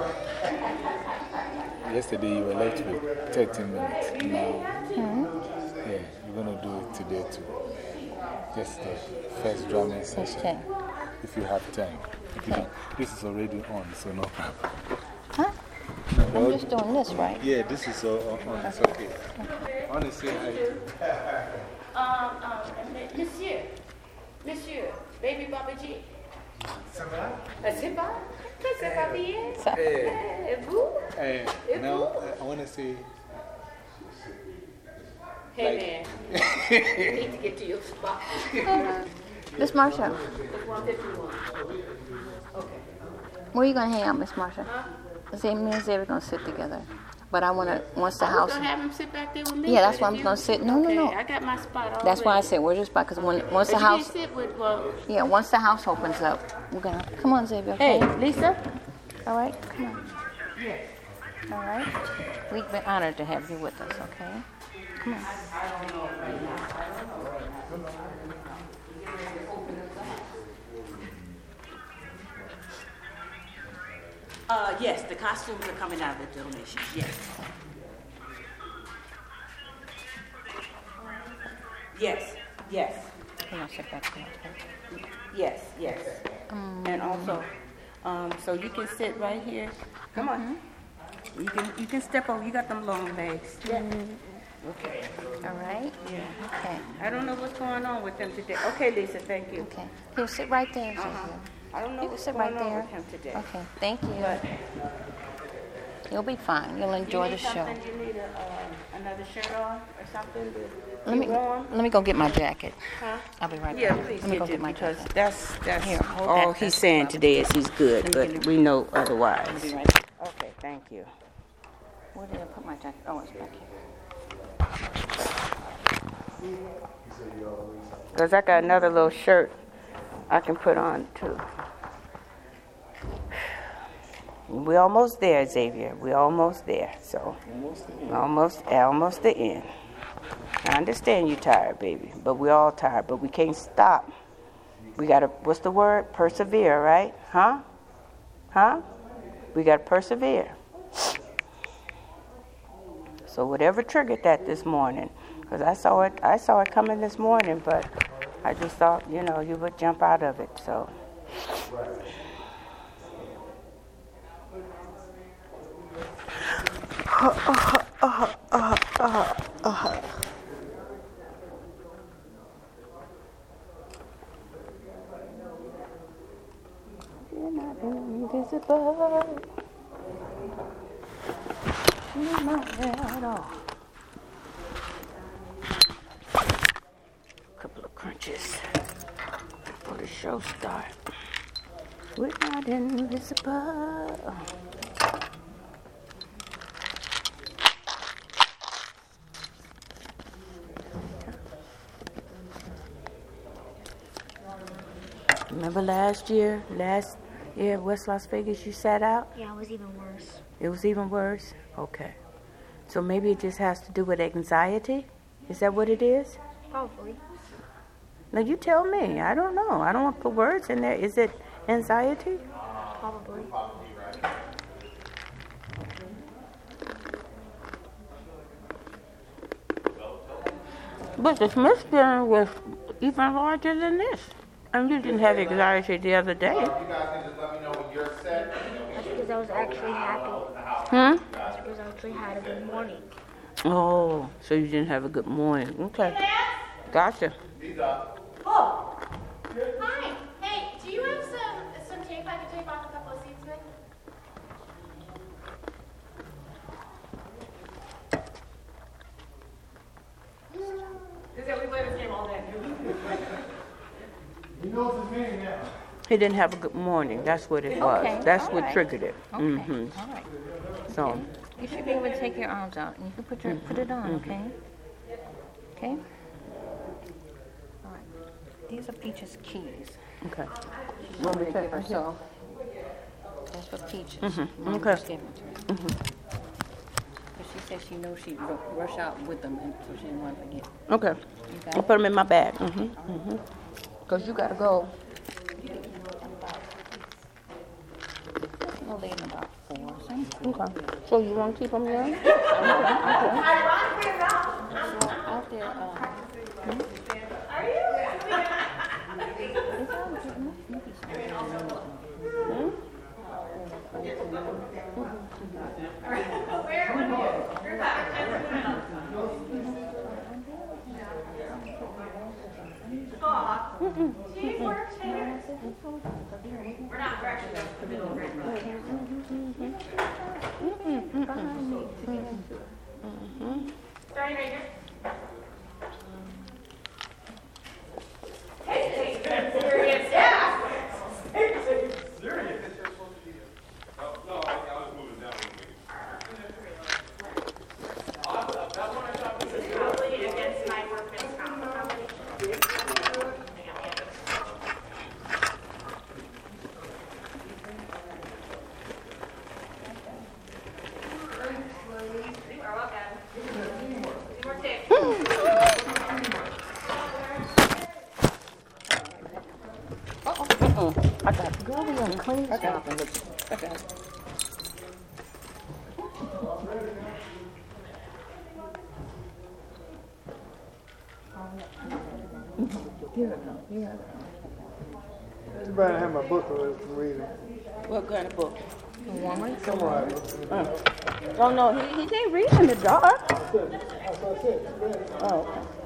yesterday you were left with 13 minutes. Now, yeah, you're going to do it today too. Just the first drumming session. Okay. If you have time. If you don't, this is already on, so no problem. Huh? I'm just doing this, right? Yeah, this is all on, on it's okay. I want to say hi to Um, um, monsieur, monsieur, baby Baba G. Ça va? C'est pas? C'est pas bien? Ça- Et vous? Eh, Et now, vous? I want to say, Hey man, you need to get to your spot. Miss Marsha, 151. Okay. where are you going to hang out, Miss Marsha? Say, me and Xavier going to sit together. But I want to, once the I house. have him sit back there with me. Yeah, that's why I'm gonna sit- no, no, okay, no. I got my spot already. That's why I said, where's your spot? Because when, once But the you house. with, well, Yeah, once the house opens up, we're gonna, come on, Xavier, okay? hey, Lisa? All right, come on. Yes. All right? We've been honored to have you with us, okay? Come on. Uh, yes, the costumes are coming out of the donations, yes. Yes, yes, Come on, sit back there, okay? yes, yes. And also, um, so you can sit right here. Come on. You can, you can step over, you got them long legs. Yeah. Okay. All right? Yeah. Okay, I don't know what's going on with them today. Okay, Lisa, thank you. okay. Here, sit right there, Uh-huh. Xavier. I don't know You can what's sit going right on there. with him today. Okay, thank you. But You'll be fine. You'll enjoy you the need show. something, you need a, uh, another shirt on or something to Let me, warm? let me go get my jacket. Huh? I'll be right back. Yeah, please Let me go get get it my because jacket. that's, that's Here, hold all that. he's That's saying today is he's good, Let me get but we know I'll otherwise. right back. Okay, thank you. Where did I put my jacket? Oh, it's back here. Because I got another little shirt I can put on too. We almost there, Xavier. We're almost there. So, almost, almost almost the end. I understand you're tired, baby, but we're all tired, but we can't stop. We got to, what's the word? Persevere, right? Huh? Huh? We got to persevere. So whatever triggered that this morning, because I saw it, I saw it coming this morning, but I just thought, you know, you would jump out of it. So You're not invisible. Not. Couple of crunches before the show start. We're not invisible. Remember last year, last year at West Las Vegas, you sat out? Yeah, it was even worse. It was even worse? Okay. So maybe it just has to do with anxiety? Is that what it is? Probably. Now you tell me. I don't know. I don't want to put words in there. Is it anxiety? Probably. But the Smith Center was even larger than this. And you didn't have anxiety the other day. That's because I was actually happy. Hmm? That's because I actually had a good morning. Oh, so you didn't have a good morning. Okay. Gotcha. Oh. Hi. Hey, do you have some some tape I can tape off a couple of seats with? He didn't have a good morning. That's what it was. Okay, That's what right. triggered it. Okay, hmm all right. So, You should be able to take your arms out and you can put your, put it on, okay? Okay? All right. These are Peach's keys. okay. She's going to give herself That's for Peaches. Mhm, Mom okay. just gave them to she said she knows she'd ru- rush out with them, and so she didn't want to forget. Okay. You I'll put them in my bag. Mm-hmm. Mm-hmm. Cause you gotta go. We'll about four. Okay. So you want to keep them here? So out there, um, I to go and clean stuff. Everybody have my book or some reading. What kind of book? Come on. Oh no, he, he ain't reading in the dark. Oh. okay.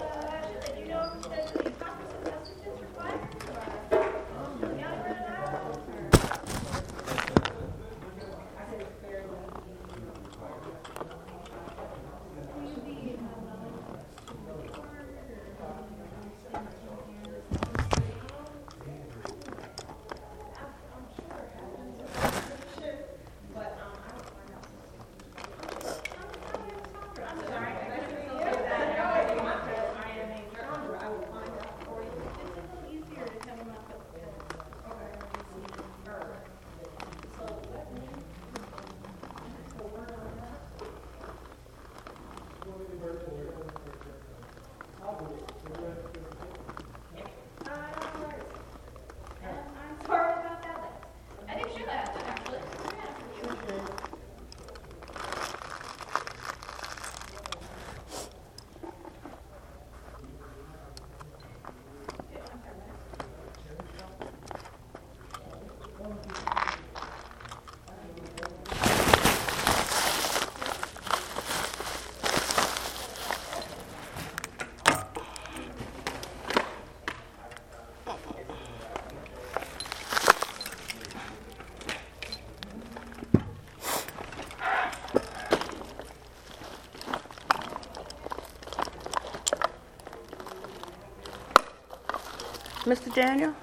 Daniel,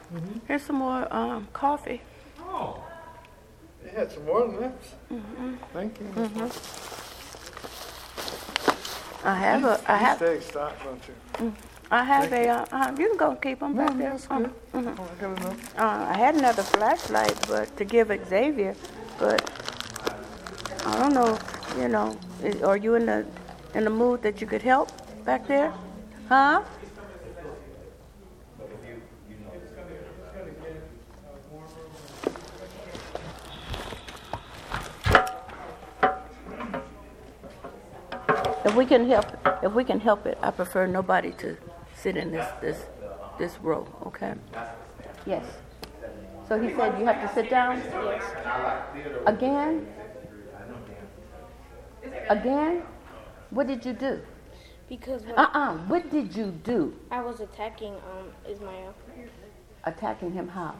here's some more um, coffee. Oh. They had some more than this. Thank you. I have a, I You have, stay stock, don't you? I have a, uh, uh, you can go keep them No, back no, there. that's good. I got enough. Uh, I had another flashlight, but to give Xavier, but I don't know. You know, is, are you in the in the mood that you could help back there? Huh? We can help, if we can help it, I prefer nobody to sit in this this this row. Okay. Yes. So he said you have to sit down? Yes. Again? Again? What did you do? Because when Uh-uh. What did you do? I was attacking um Ismail, Attacking him how?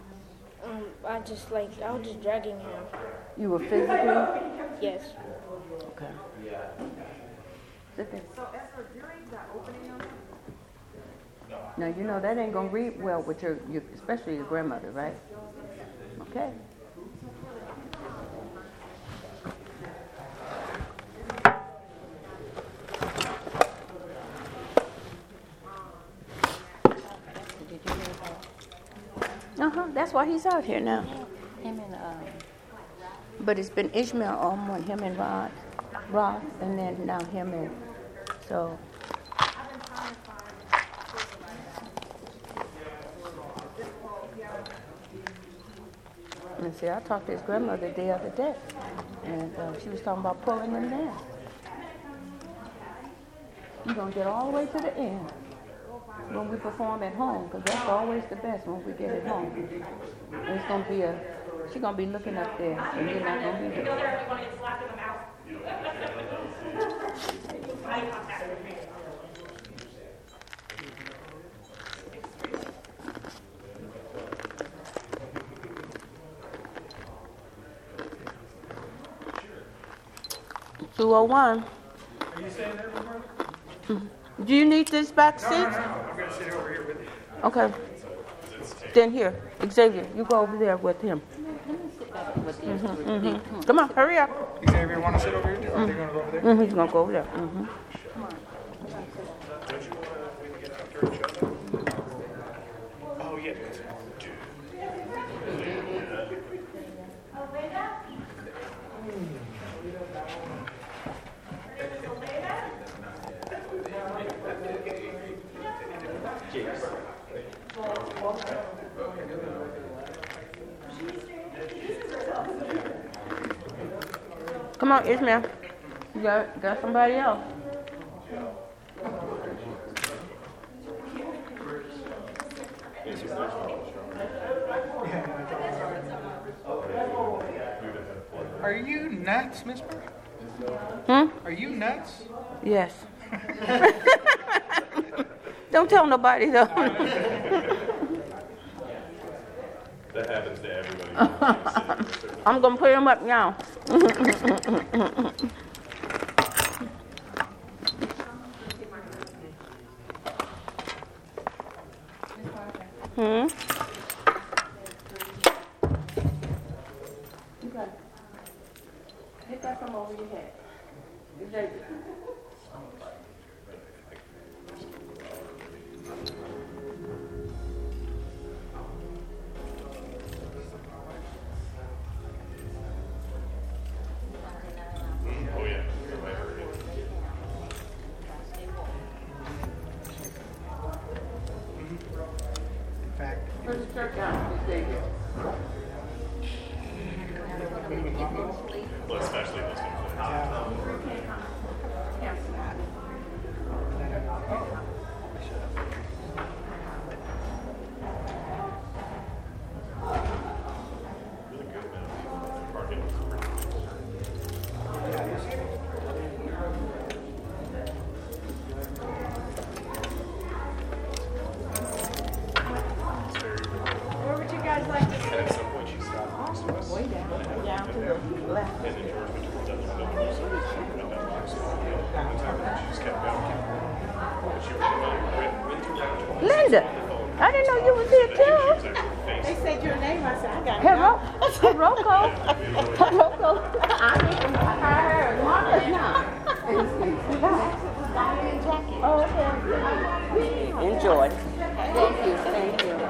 um I just like I was just dragging him. You were physically? Yes. Okay. Sit there. Now, you know that ain't gonna read well with your, your, especially your grandmother, right? Okay. Did you hear about Uh-huh, that's why he's out here now. him and, um, But it's been Ishmael on one, him and Rod, Rod, and then now him and, so. And see, I talked to his grandmother the other day, and uh, she was talking about pulling him down. You're gonna get all the way to the end when we perform at home, because that's always the best when we get it home. And it's gonna be a, she's gonna be looking up there, and you're not gonna be there. Two oh one. Are you staying there, Roberta? Do you need this back seat? I'm gonna sit over here with you. Okay. Then here, Xavier, you go over there with him. Mhm. Come on, hurry up. Xavier, wanna sit over here too? Or are they gonna go over there? Mhm, He's gonna go over there. Mhm. Oh, Come on, Ishmael. You got, got somebody else. Are you nuts, Miss Murray? Hmm? Are you nuts? Yes. Don't tell nobody though. That happens to everybody. I'm gonna put him up now. Hmm? Hit that from over your head. left. And then George went towards us. and then so went down to us. And the time she just kept going. But she went, went, went through that. Linda, I didn't know you was here too. They said your name. I said, I got Hero, Hiroko, Hiroko. I I heard Marcus now. Oh, okay. Enjoy. Thank you, thank you.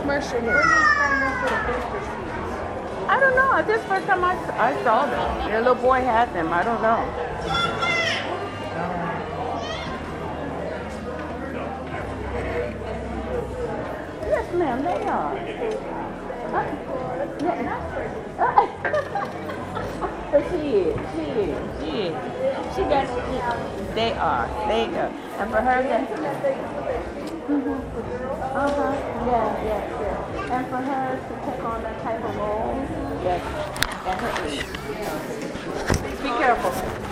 commercial here. I don't know. This first time I, I saw them. Their little boy had them. I don't know. Yes, ma'am, they are. Uh, yeah. uh, but she is, she is, she is. She got, they are, they are. And for her, that's. Mm-hmm. Uh-huh. Yeah, yeah, yeah. And for her to take on that type of role, yes, at her age. Be careful.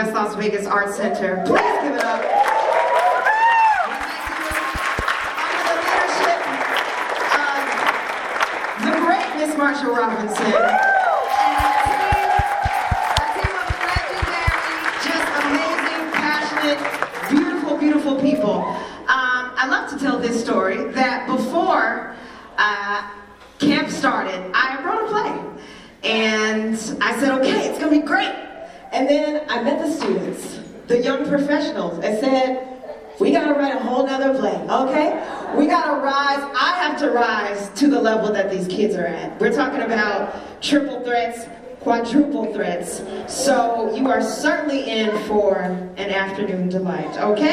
West Las Vegas Art Center. Please talking about triple threats, quadruple threats. So you are certainly in for an afternoon delight, okay?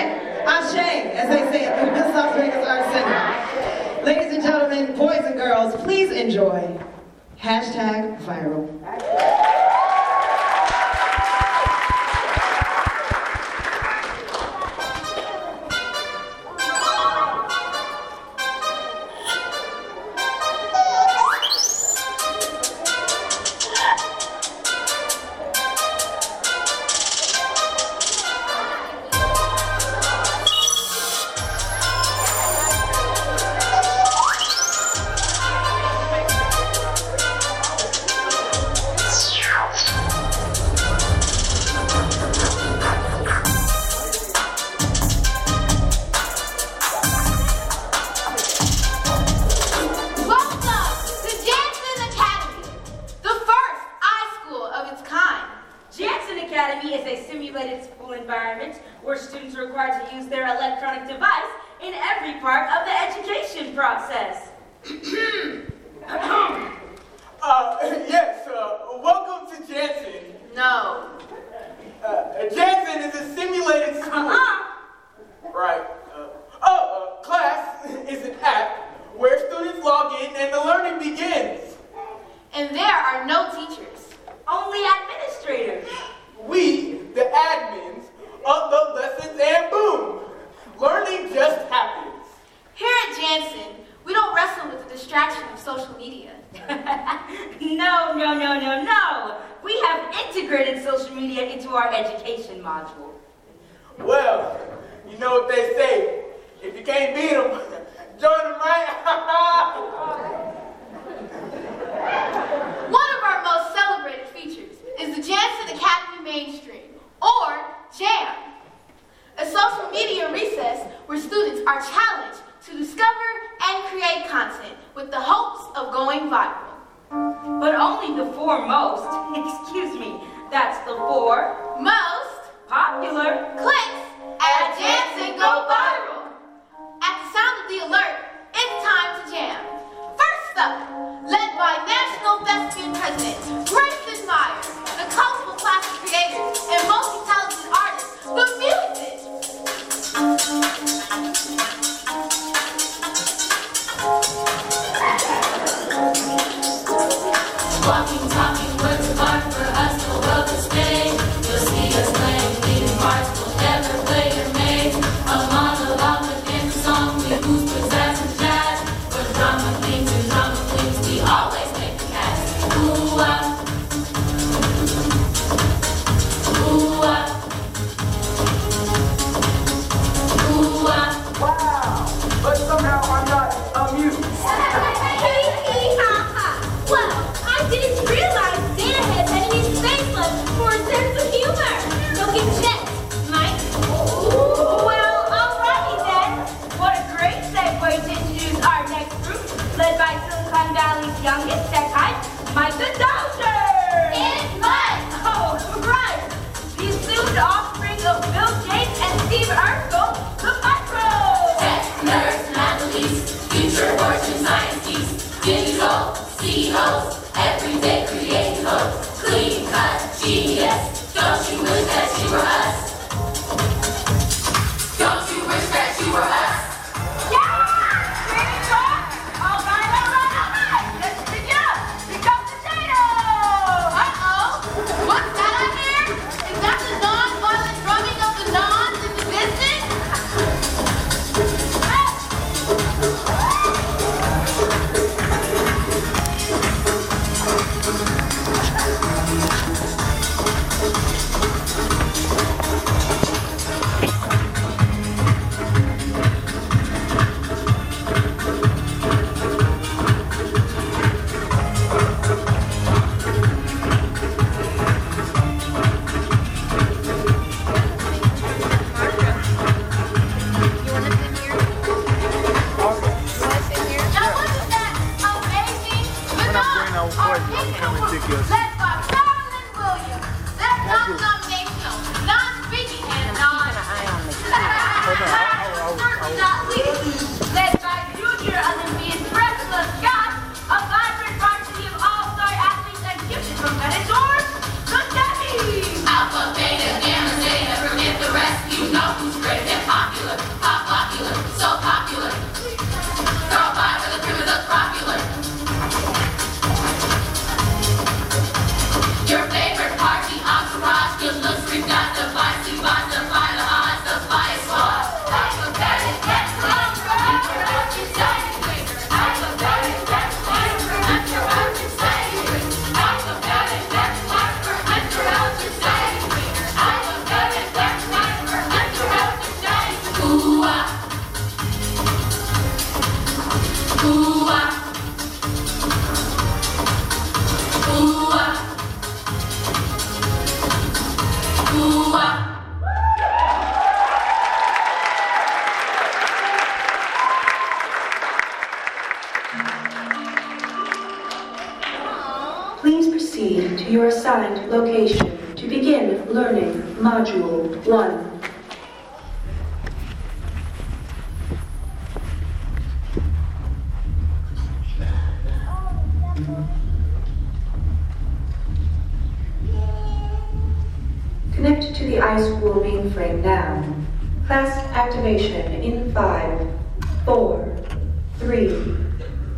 Class activation in five, four, three,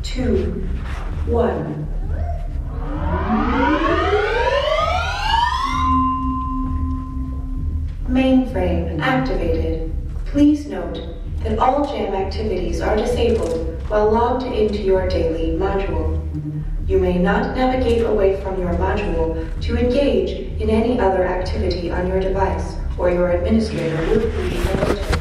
two, one. Mainframe activated. Please note that all jam activities are disabled while logged into your daily module. You may not navigate away from your module to engage in any other activity on your device or your administrator would be alerted. Hey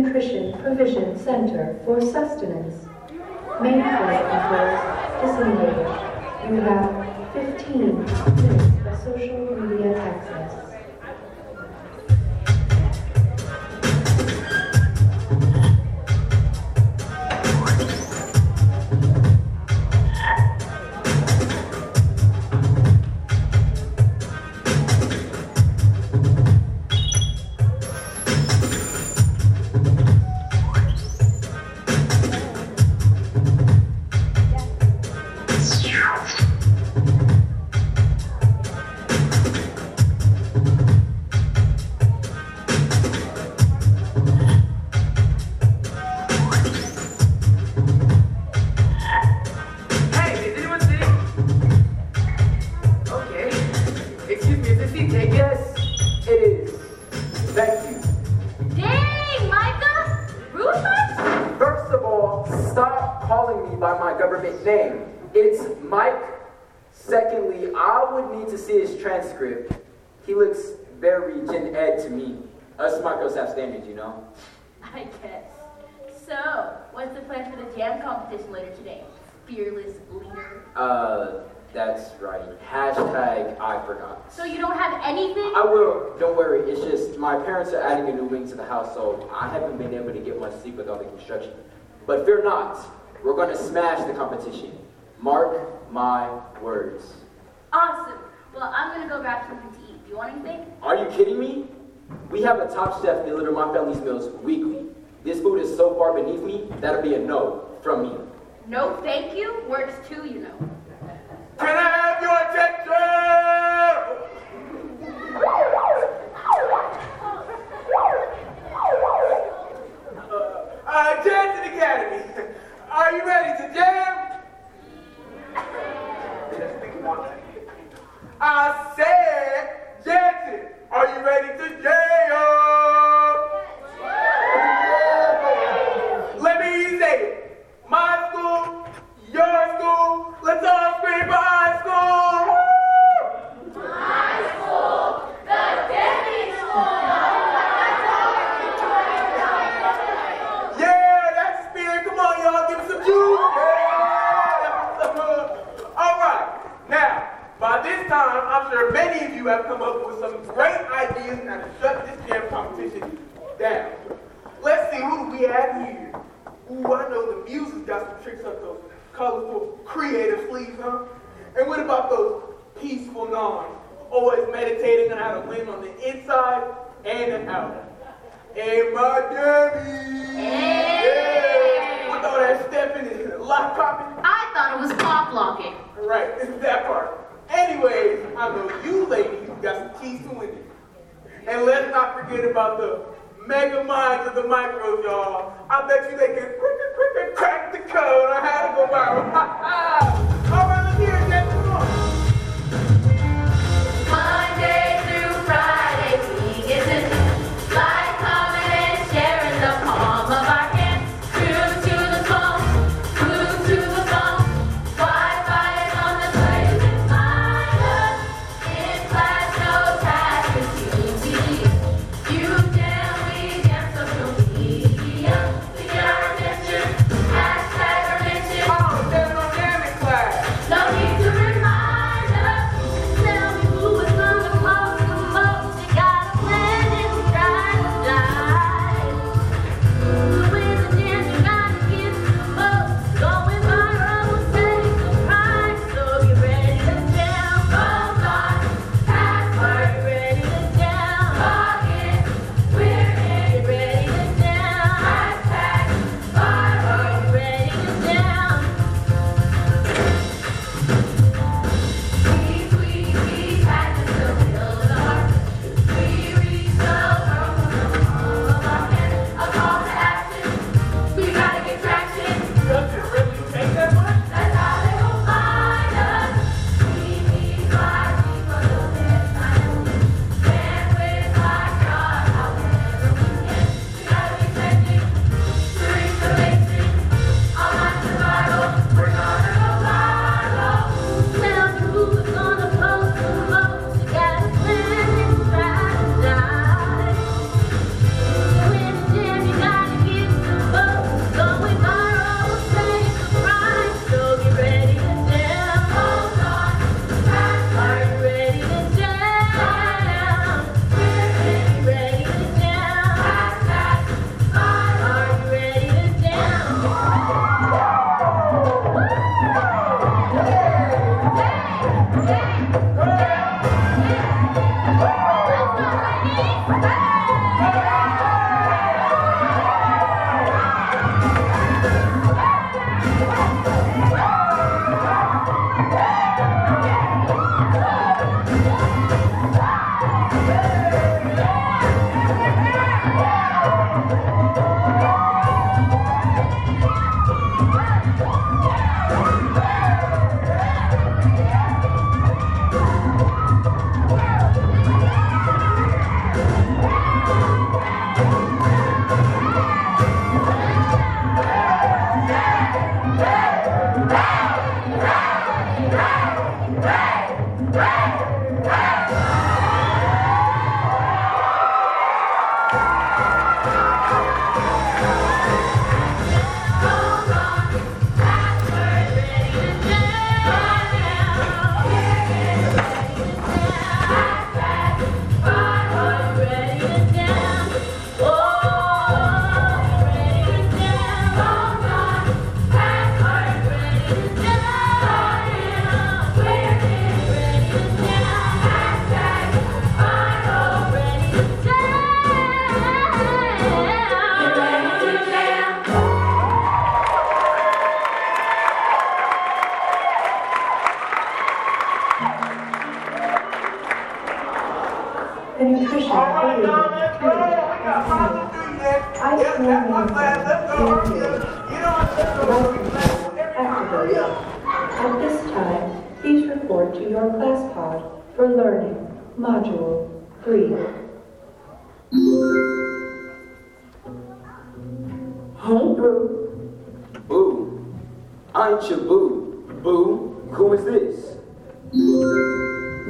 Nutrition Provision Center for sustenance. Construction. But fear not. We're going to smash the competition. Mark my words. Awesome. Well, I'm gonna go grab something to eat. Do you want anything? Are you kidding me? We have a top chef deliver my family's meals weekly. This food is so far beneath me, that'll be a no from me. No, thank you. Works too, you know. Can I have your attention? Uh, Jansen Academy, are you ready to jam? I said, Jansen, are you ready to jam? Let me say it. My school, your school, let's all scream for high school. Yeah, that's the spirit. Come on, y'all, give me some juice. Yeah. All right. Now, this time, I'm sure many of you have come up with some great ideas to shut this damn competition down. Let's see, who do we have here? Ooh, I know the music's got some tricks up those colorful, creative sleeves, huh? And what about those peaceful nons? Always meditating on how to win on the inside and the out. Hey, my Debbie! Yeah! With all that stepping and lock popping. I thought it was pop locking. Right, it's that part. Anyways, I know you ladies got some keys to winning. And let's not forget about the mega minds of the micros, y'all. I bet you they can crack the code on how to go viral.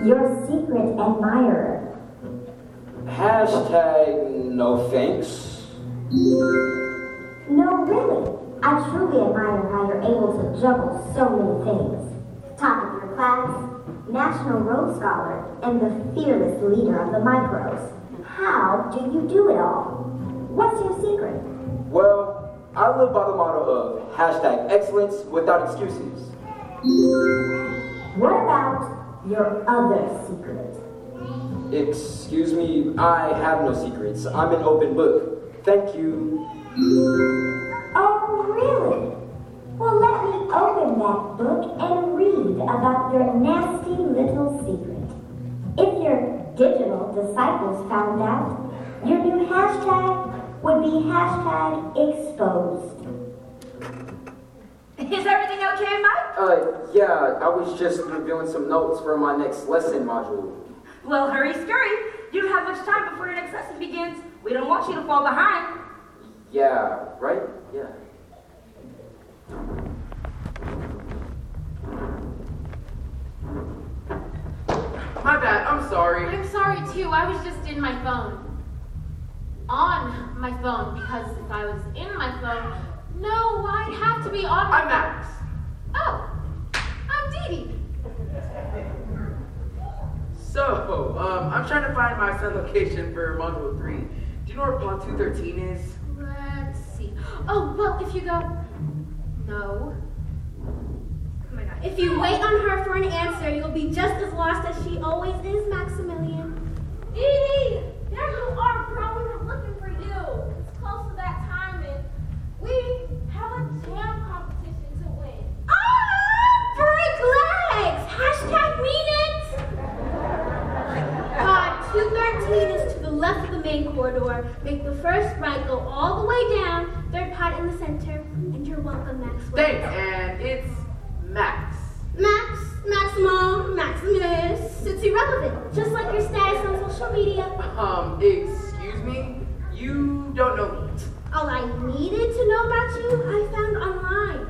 Your secret admirer. Hashtag no thanks. No, really. I truly admire how you're able to juggle so many things. Top of your class, National Rhodes Scholar, and the fearless leader of the micros. How do you do it all? What's your secret? Well, I live by the motto of hashtag excellence without excuses. What about your other secret? Excuse me, I have no secrets. I'm an open book. Thank you. Oh, really? Well, let me open that book and read about your nasty little secret. If your digital disciples found out, your new hashtag would be hashtag exposed. Is everything okay, Mike? Uh, yeah, I was just reviewing some notes for my next lesson module. Well, hurry, scurry. You don't have much time before your next lesson begins. We don't want you to fall behind. Yeah, right? Yeah. My bad, I'm sorry. I'm sorry too. I was just in my phone. On my phone, because if I was in my phone, no, I'd have to be on my I'm Max. Oh, I'm Dee Dee. So, um, I'm trying to find my son location for Module 3. Do you know where Pond 213 is? Let's see. Oh, well, if you go. No. Oh my god. If you wait on her for an answer, you'll be just as lost as she always is, Maximilian. Dee Dee! There you are, bro. We were looking for you. It's close to that time, and we Um, excuse me? You don't know me. All I needed to know about you, I found online.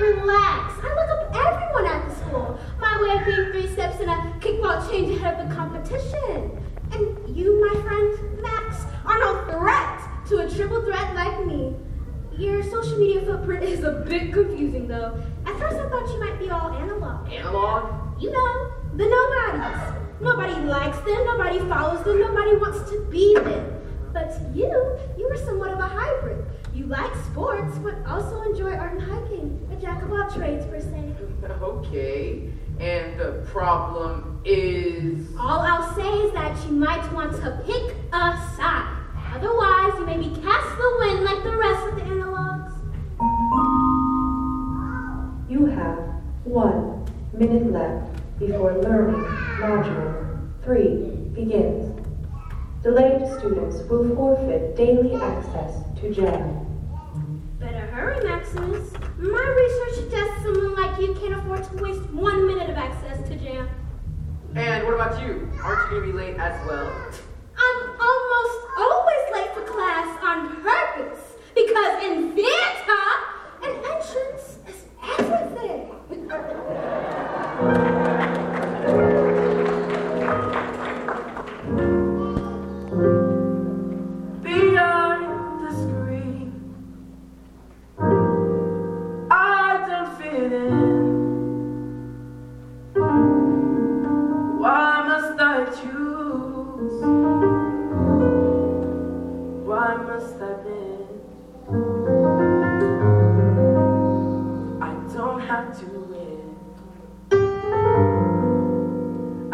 Relax. I look up everyone at the school. My way of being three steps and a kickball change ahead of the competition. And you, my friend, Max, are no threat to a triple threat like me. Your social media footprint is a bit confusing, though. At first, I thought you might be all analog. Analog? You know, the nobodies. Nobody likes them, nobody follows them, nobody wants to be them. But you, you are somewhat of a hybrid. You like sports, but also enjoy art and hiking. A jack of all trades, per se. Okay. And the problem is. All I'll say is that you might want to pick a side. Otherwise, you may be cast the wind like the rest of the analogs. You have one minute left before learning module 3 begins. Delayed students will forfeit daily access to JAM. Better hurry, Maximus. My research suggests someone like you can't afford to waste one minute of access to jam. And what about you? Aren't you gonna be late as well? I'm almost always late for class on purpose because in theater, an entrance is everything.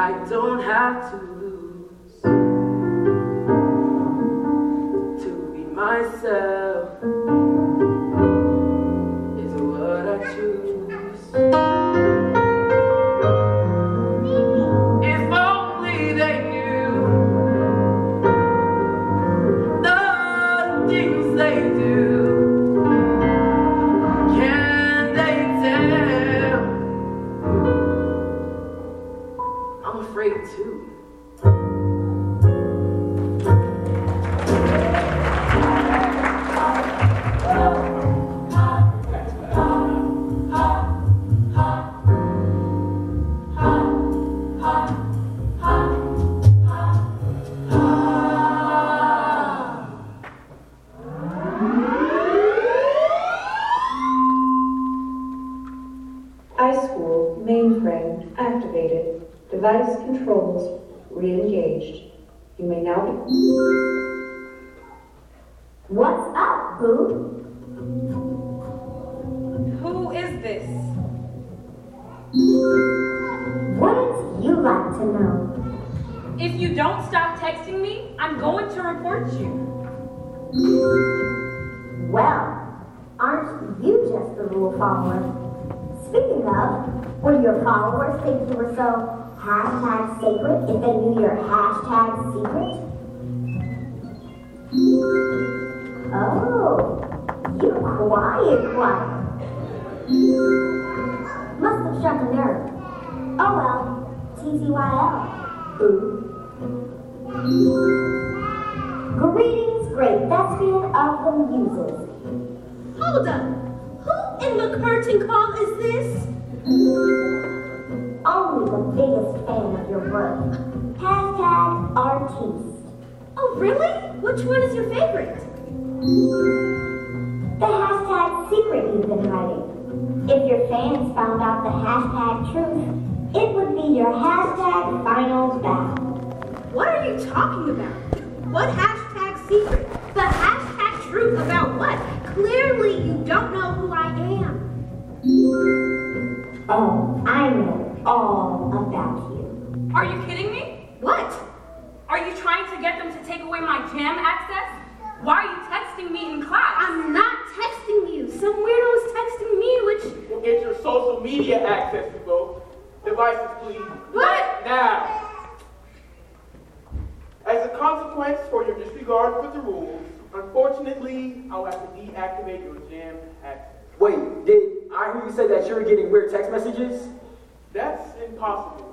I don't have to lose to be myself if your hashtag secret? Oh, you quiet, quiet. Must have struck a nerve. Oh well, TTYL. Boo. Greetings, great thespian of the muses. Hold up. Who in the curtain call is this? Only the biggest fan of your work. Hashtag artiste. Oh, really? Which one is your favorite? The hashtag secret you've been hiding. If your fans found out the hashtag truth, it would be your hashtag final battle. What are you talking about? What hashtag secret? The hashtag truth about what? Clearly you don't know who I am. Oh, I know all about you. Are you kidding me? What? Are you trying to get them to take away my jam access? Why are you texting me in class? I'm not texting you. Some weirdo is texting me, which... We'll get your social media access to both. Devices, please. What? Now. As a consequence for your disregard for the rules, unfortunately, I'll have to deactivate your jam access. Wait, did I hear you say that you were getting weird text messages? That's impossible.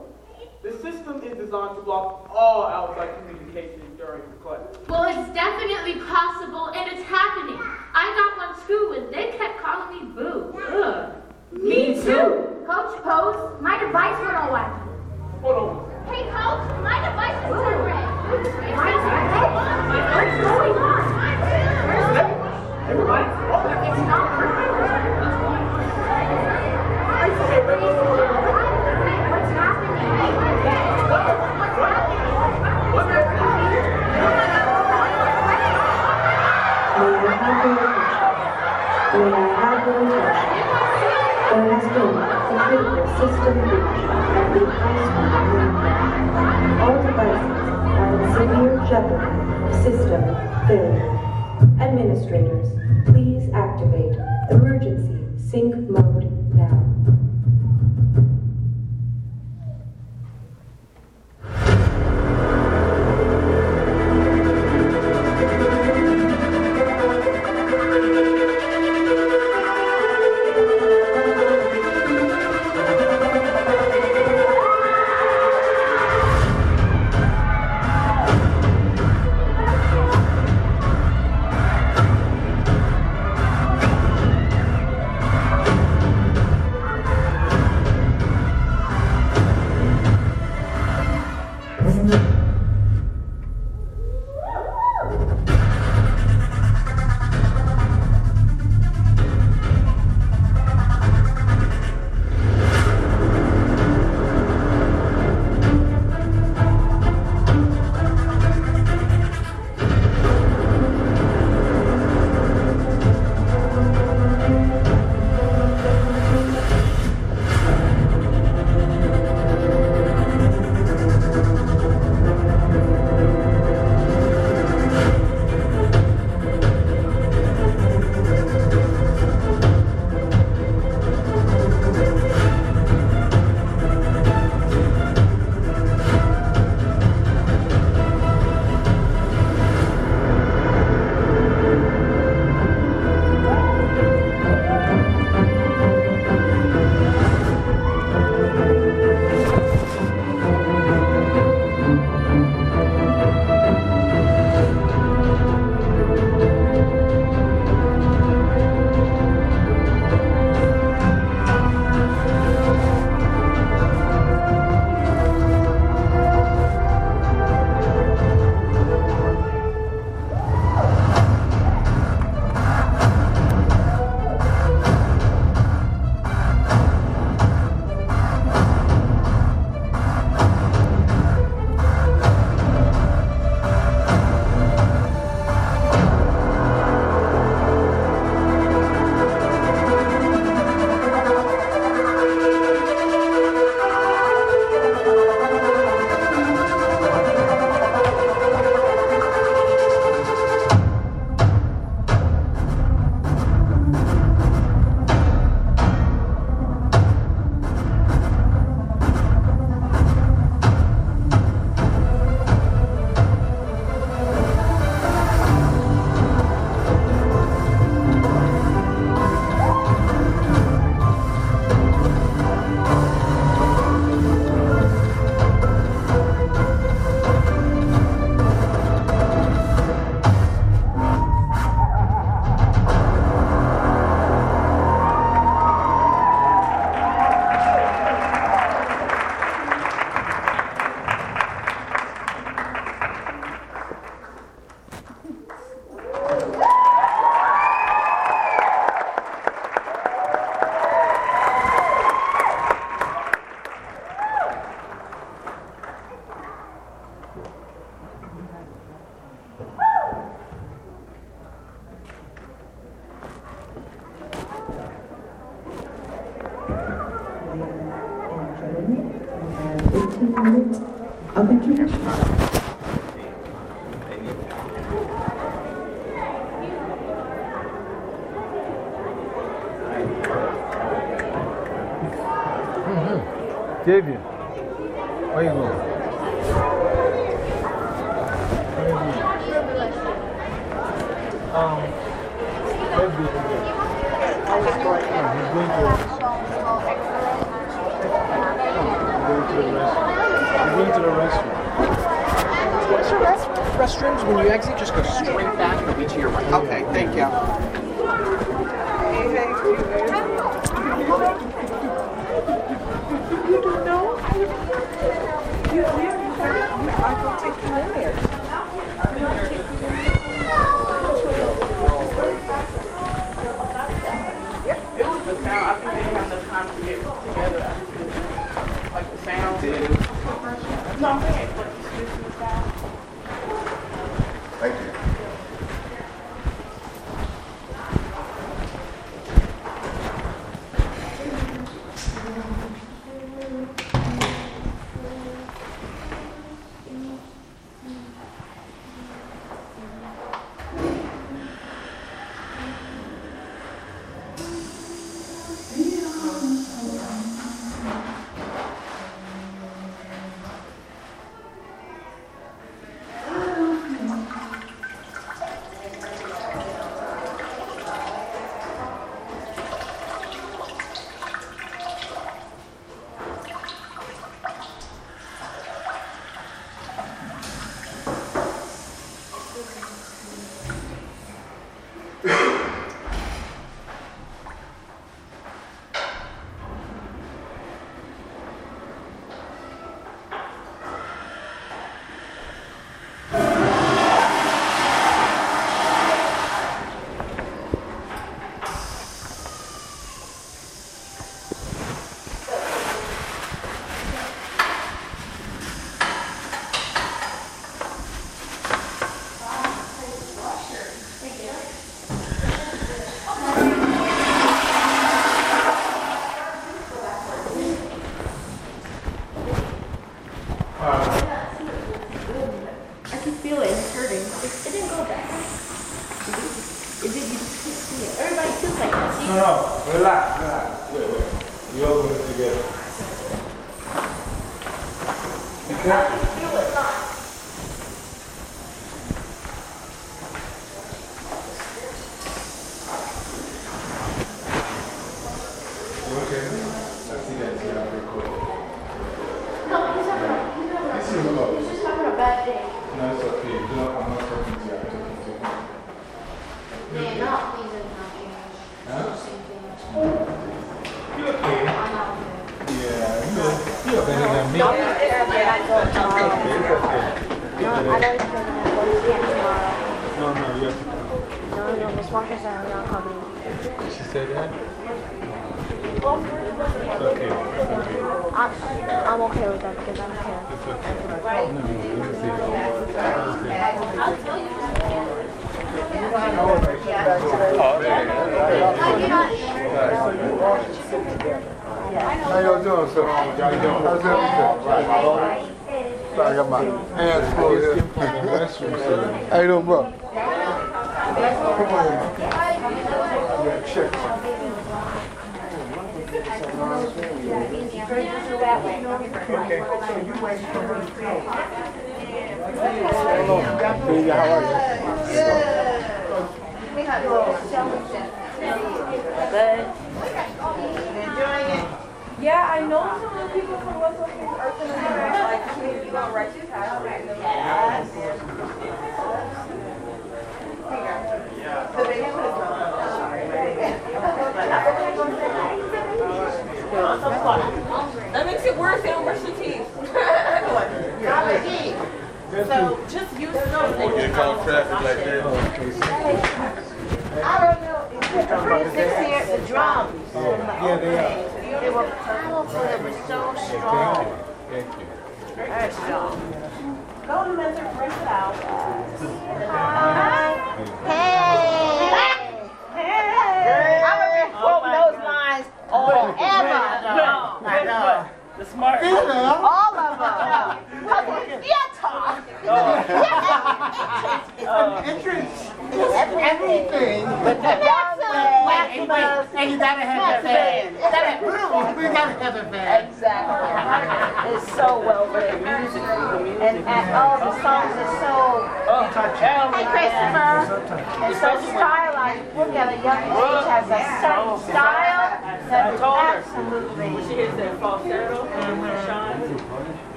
The system is designed to block all outside communication during the class. Well, it's definitely possible, and it's happening. I got one too, and they kept calling me Boo. Ugh. Me too. Coach Pose, my device went all wacky. Hold on. Hey, Coach, my device is turned red. What's going on? Everybody? It's not What's your attention? There has been a system breach at the high school. All devices are in severe jeopardy of system failure. Administrators, please activate emergency sync mode now.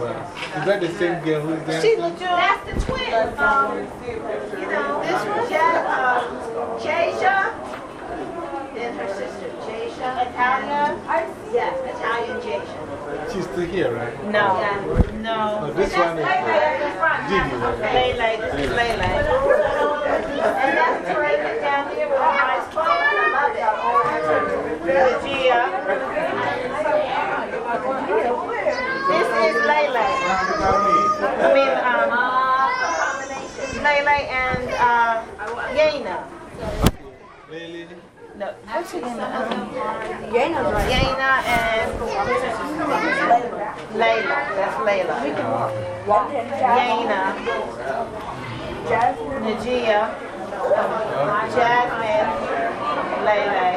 But is that the same girl who's dancing? Sheila Jewel. That's the twin. Um, you know, this one, yeah, um, Jasia. Then her sister, Jasia. Italian. Yes, Italian Jasia. She's still here, right? No. No. No, this one is Gigi, right? Lele, this is Lele. And that's Teresa down here with her eyes closed. Gia. This is Lele. I mean, um, Lele and uh, Yana. Lily? No, what's her name? Yana, right? Yana and Layla. That's Layla. Yana. Najia. Jasmine. Lele.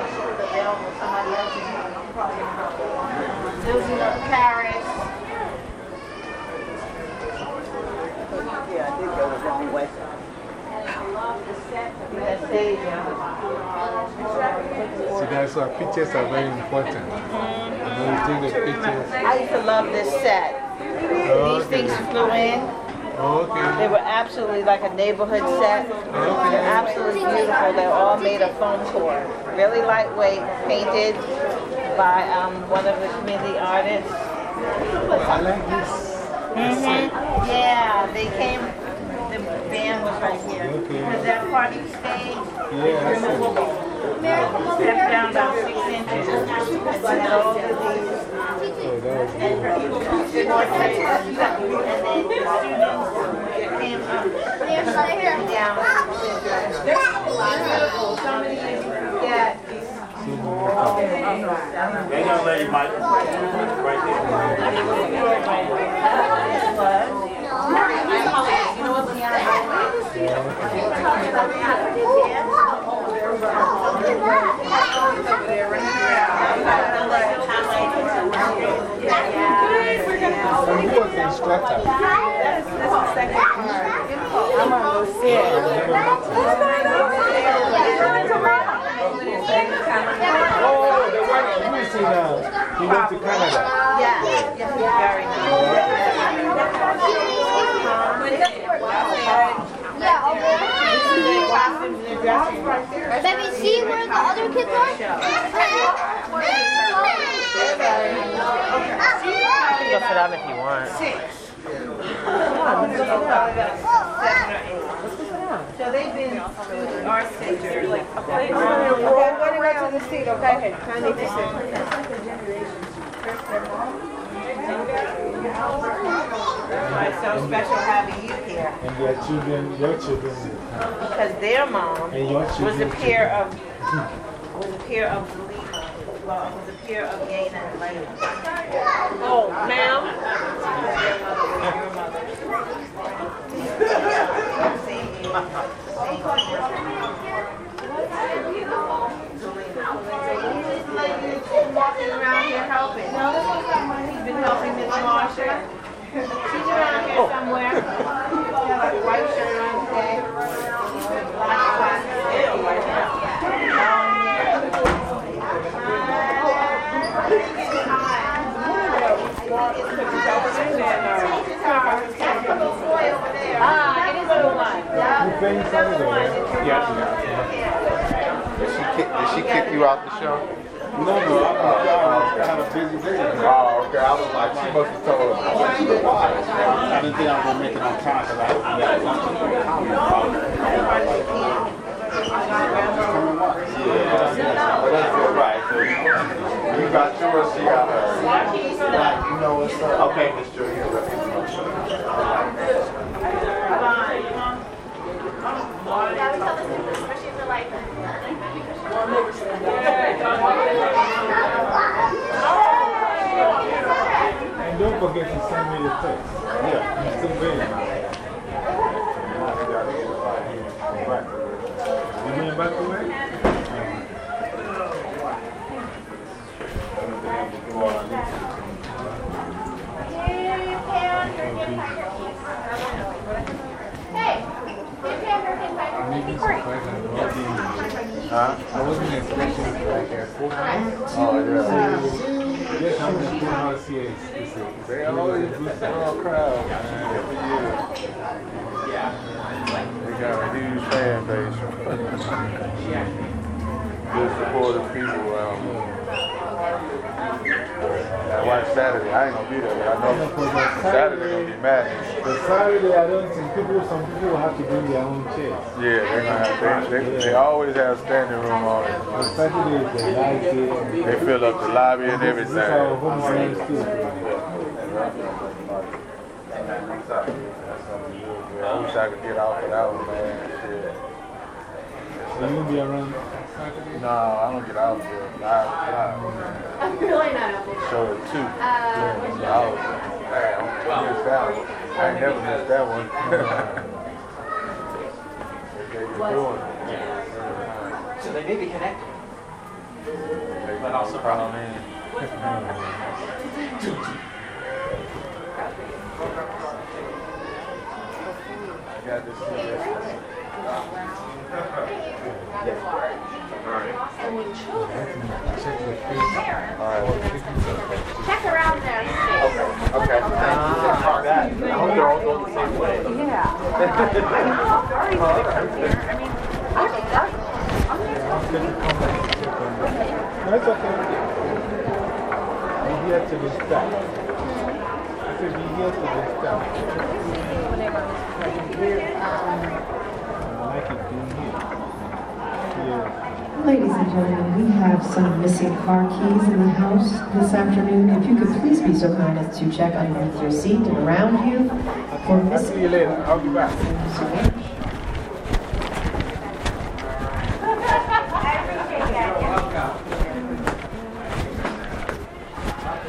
Susan Paris. Yeah, I did go the wrong way. See, that's why pictures are very important. You know, you the pictures. I used to love this set. These things flew in. Okay. They were absolutely like a neighborhood set. They're absolutely beautiful. They're all made of foam core. Really lightweight, painted by um, one of the community artists. I like this. -hmm. Yeah, they came, the band was right here. Because that party stage, Yeah, I see. step down about six inches. But oh, all of these. Oh, that was good. And then students came up. Down. Yeah. That young lady might, right And who was the instructor? I'm gonna go see Oh, the one who is in, uh, he went to Canada. Yeah, yeah, very Baby, see where the other kids are? You can go sit down if you want. So they've been to our state, they're like, okay, I'm going to go to the seat, okay? I need to It's so special having you here. And your children, your children. Because their mom your was a children. peer of, was a peer of well, was a peer of Gaina and Layla. Oh, ma'am? Walking around here helping. He's been helping Miss Marsha. She's around here somewhere. She has a white shirt on today. Now. paying Saturday? Yes. Did she, kick, did she kick you out the show? No, no, I, I, I had a busy day. Oh, okay. I was like, she must have told her. I didn't think I was going to make it on time because I had to get lunch and go Yeah, but that's good, right. So you, you got yours, she got hers. You know what's up. Uh, okay, Miss Julia. And forget to send me the text. Yeah, I'm still waiting. You going back to work? Huh? I wasn't expecting it like at. Oh, yeah. Yes, I'm in full house here. It's, it's, it's They always do small crowd, man, year. They got a huge fan base. Good supportive people around here. I watch Saturday. I ain't gonna be there, but I know Saturday gonna be mad. But Saturday, I don't think people, some people will have to bring their own chairs. Yeah, they're gonna have, they, they, they always have standing room on it. But Saturday, is the light. They fill up the lobby and everything. our home ground too. I wish I could get off of that one, man. Shit. So you be around Saturday? No, I don't get out till 5 o'clock. I'm really not able to. Show it 2. Uh, So I was, man, I missed that one. I ain't never missed that one. They gave you doing it. So they may be connected. But also come in. I got this shit. Check around there. Okay. Okay. I hope they're all going the same way. Yeah. That's okay. Be here till it starts. I said, be here till it starts. I like it being here. Yeah. Ladies and gentlemen, we have some missing car keys in the house this afternoon. If you could please be so kind as to check underneath your seat and around you for I'll see you later. I'll be back.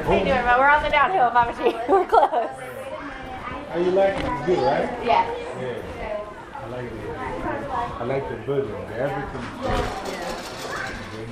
How you doing, Mo? We're on the downhill, Mama G. We're close. How you like it? It's good, right? Yes. Yeah. I like it. I like the building. The everything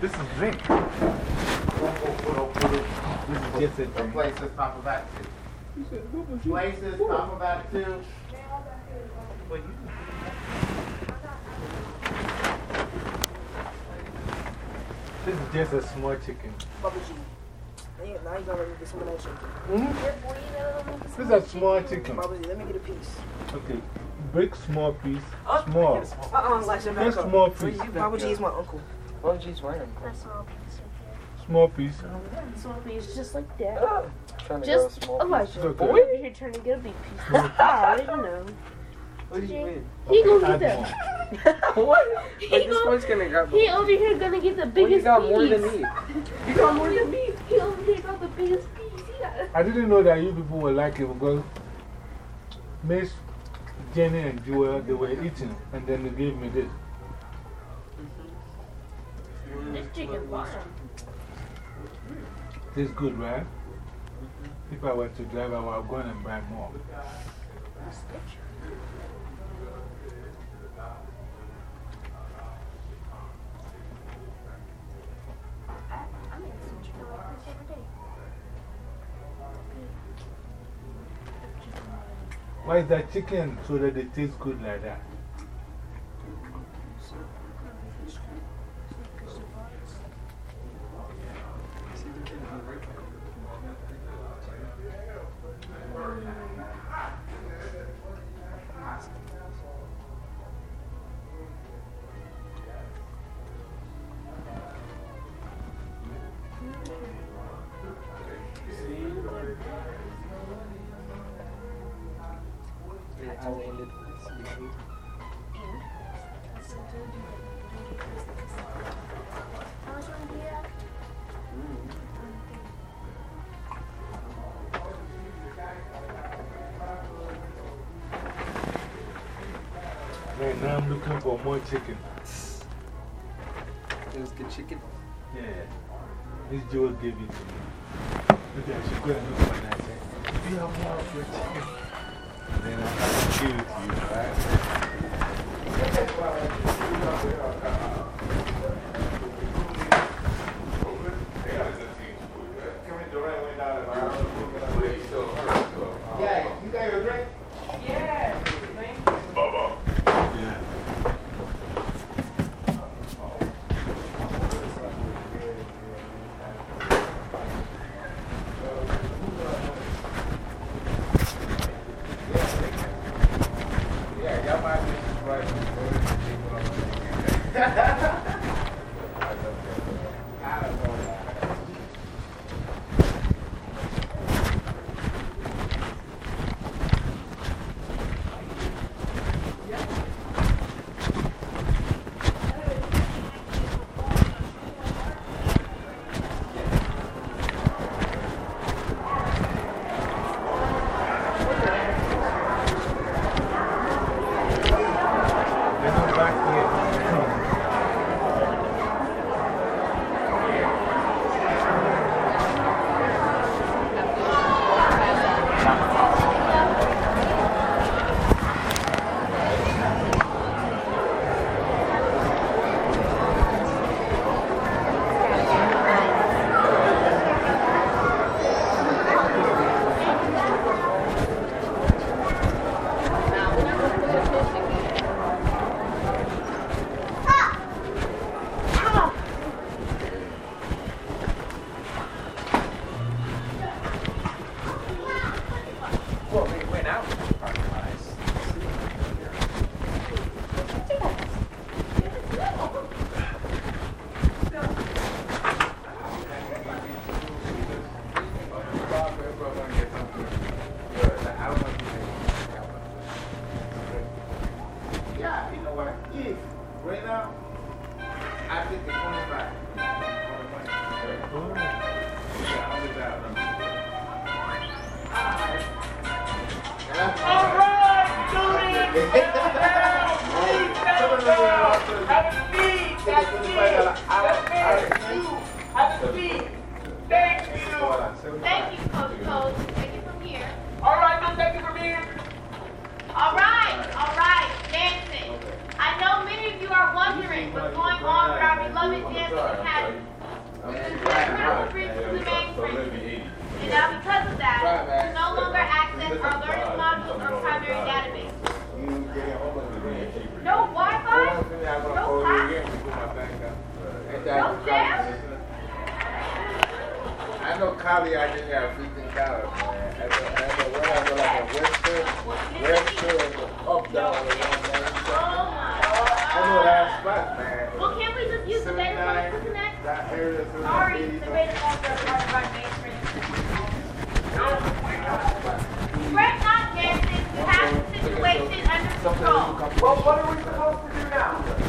This is drink. This is just a drink. Places Papa back to. Places Papa back to. This is just a small chicken. Bubba G. Now you now you gonna get some of that chicken. -hmm. This is a small chicken. Bubba G, let me get a piece. Okay. Big small piece. Oh, Small. Uh-uh, like some Just small piece. Bubba G is my uncle. Bubba G's my uncle. That's small piece. Small piece. Oh, small piece, just like that. Trying to Just, grow a small piece. Elijah, Okay. boy over here trying to get a big piece. Ah, I already know. What did you mean? He gonna get the. what? He, Like, this gon- one's gonna grab he over here gonna get the Well, you biggest got piece. more than me. You got more than me. He over here got the biggest piece. He got I didn't know that you people were like it because Miss Jenny and Joel, they were eating and then they gave me this. This chicken fire. This good, right? If I were to drive, I would go and buy more. Why is that chicken so that it tastes good like that? Gave it to me. Right now, I take the 25. Yeah, I'll do that. All right, students. Have a seat. Have a seat. That's it. Have a seat. Thank you. Thank you, wondering what's going on with our beloved Jansen Academy, which is critical freaks to the mainframe. And now, because of that, we no longer access our learning modules or primary database. No Wi Fi? No class? No jazz? I know Kali, I didn't have freaking college, man. I know, I know, I know, like a Webster, Webster, up, down, or one, man. I spot, man. Well, can't we just use the beta phones to connect? That area, Sorry, the beta phones are part of our mainframe. Fret not, Jansen. We have the situation under control. Well, what are we supposed to do now?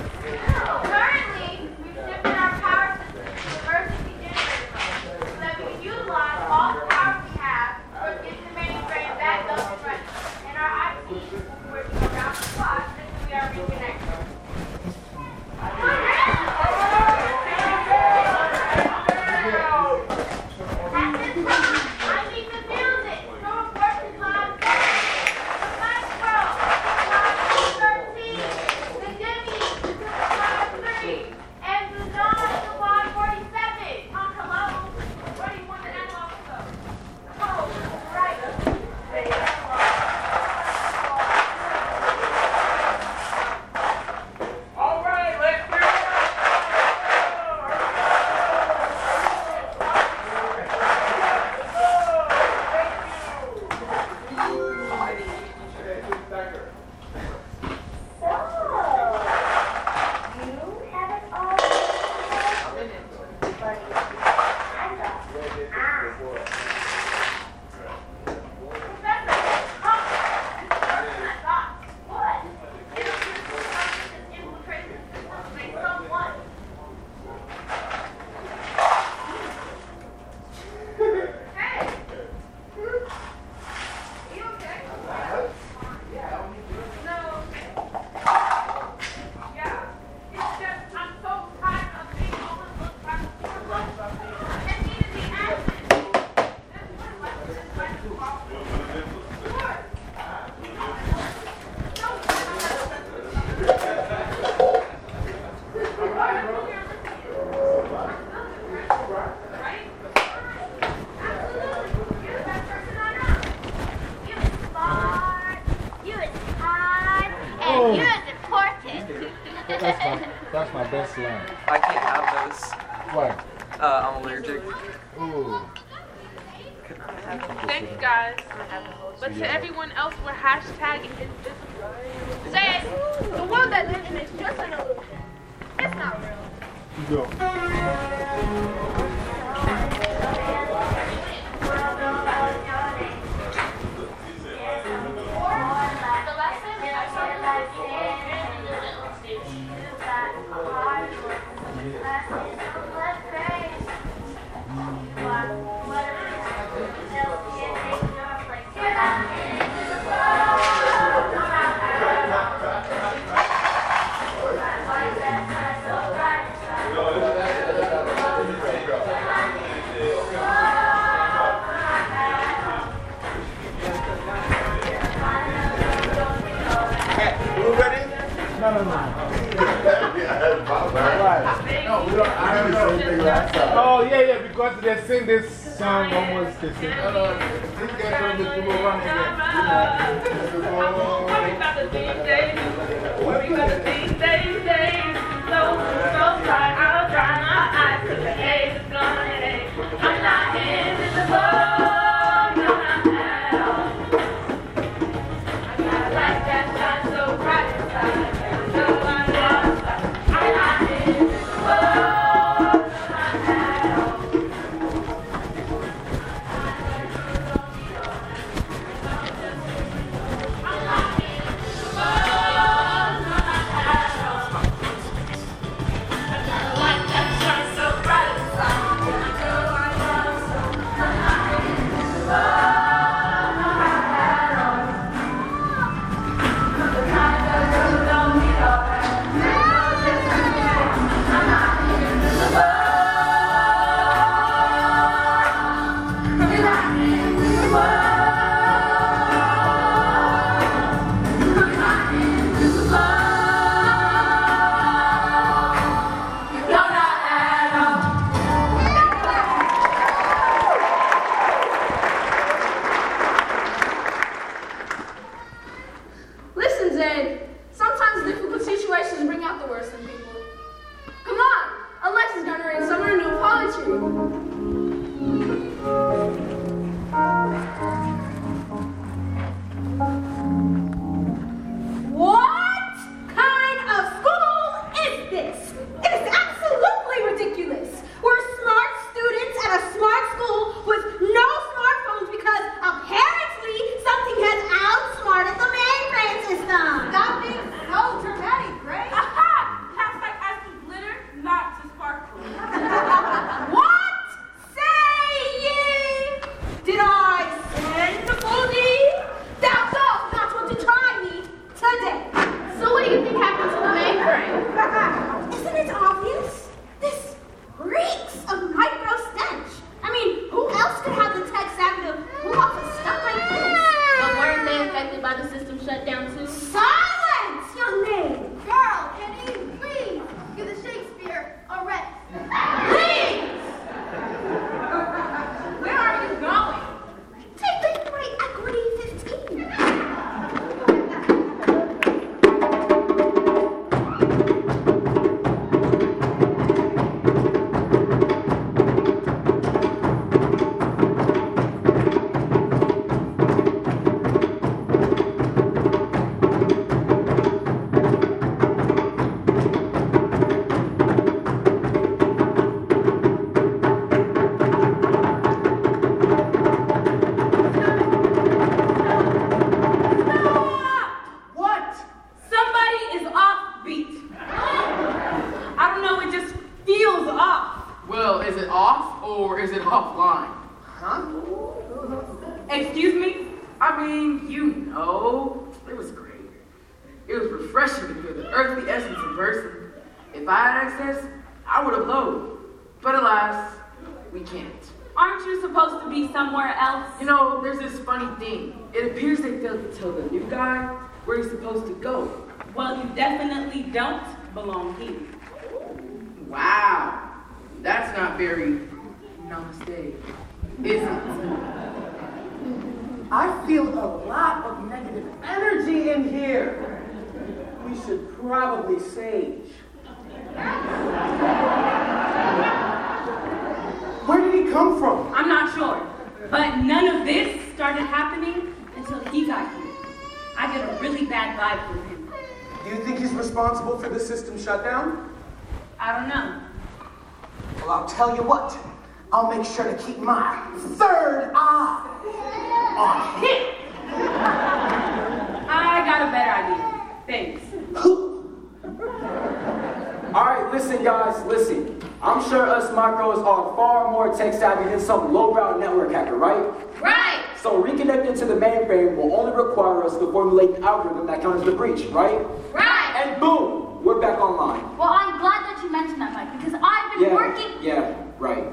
Turns the breach, right? Right. And boom, we're back online. Well, I'm glad that you mentioned that, Mike, because I've been yeah, working. Yeah, right.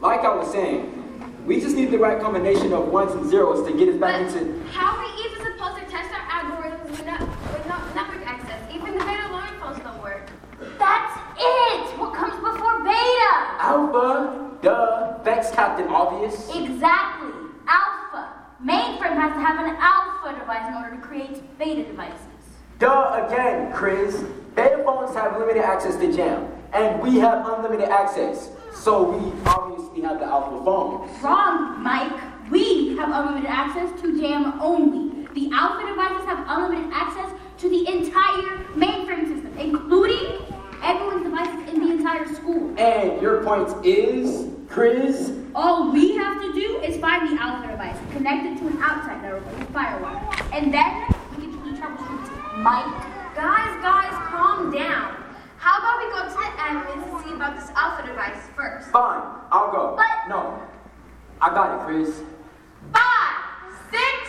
Like I was saying, we just need the right combination of ones and zeros to get us back but into. How and we have unlimited access. So we obviously have to outperform. Wrong, Mike. We have unlimited access to jam only. The Alpha devices have unlimited access to the entire mainframe system, including everyone's devices in the entire school. And your point is, Chris? All we have to do is find the Alpha device, connect it to an outside network a firewall, and then we can troubleshoot Mike. Guys, guys, calm down. How about we go to the admins and see about this alpha device first? Fine, I'll go. But. No. I got it, Chris. Five, six,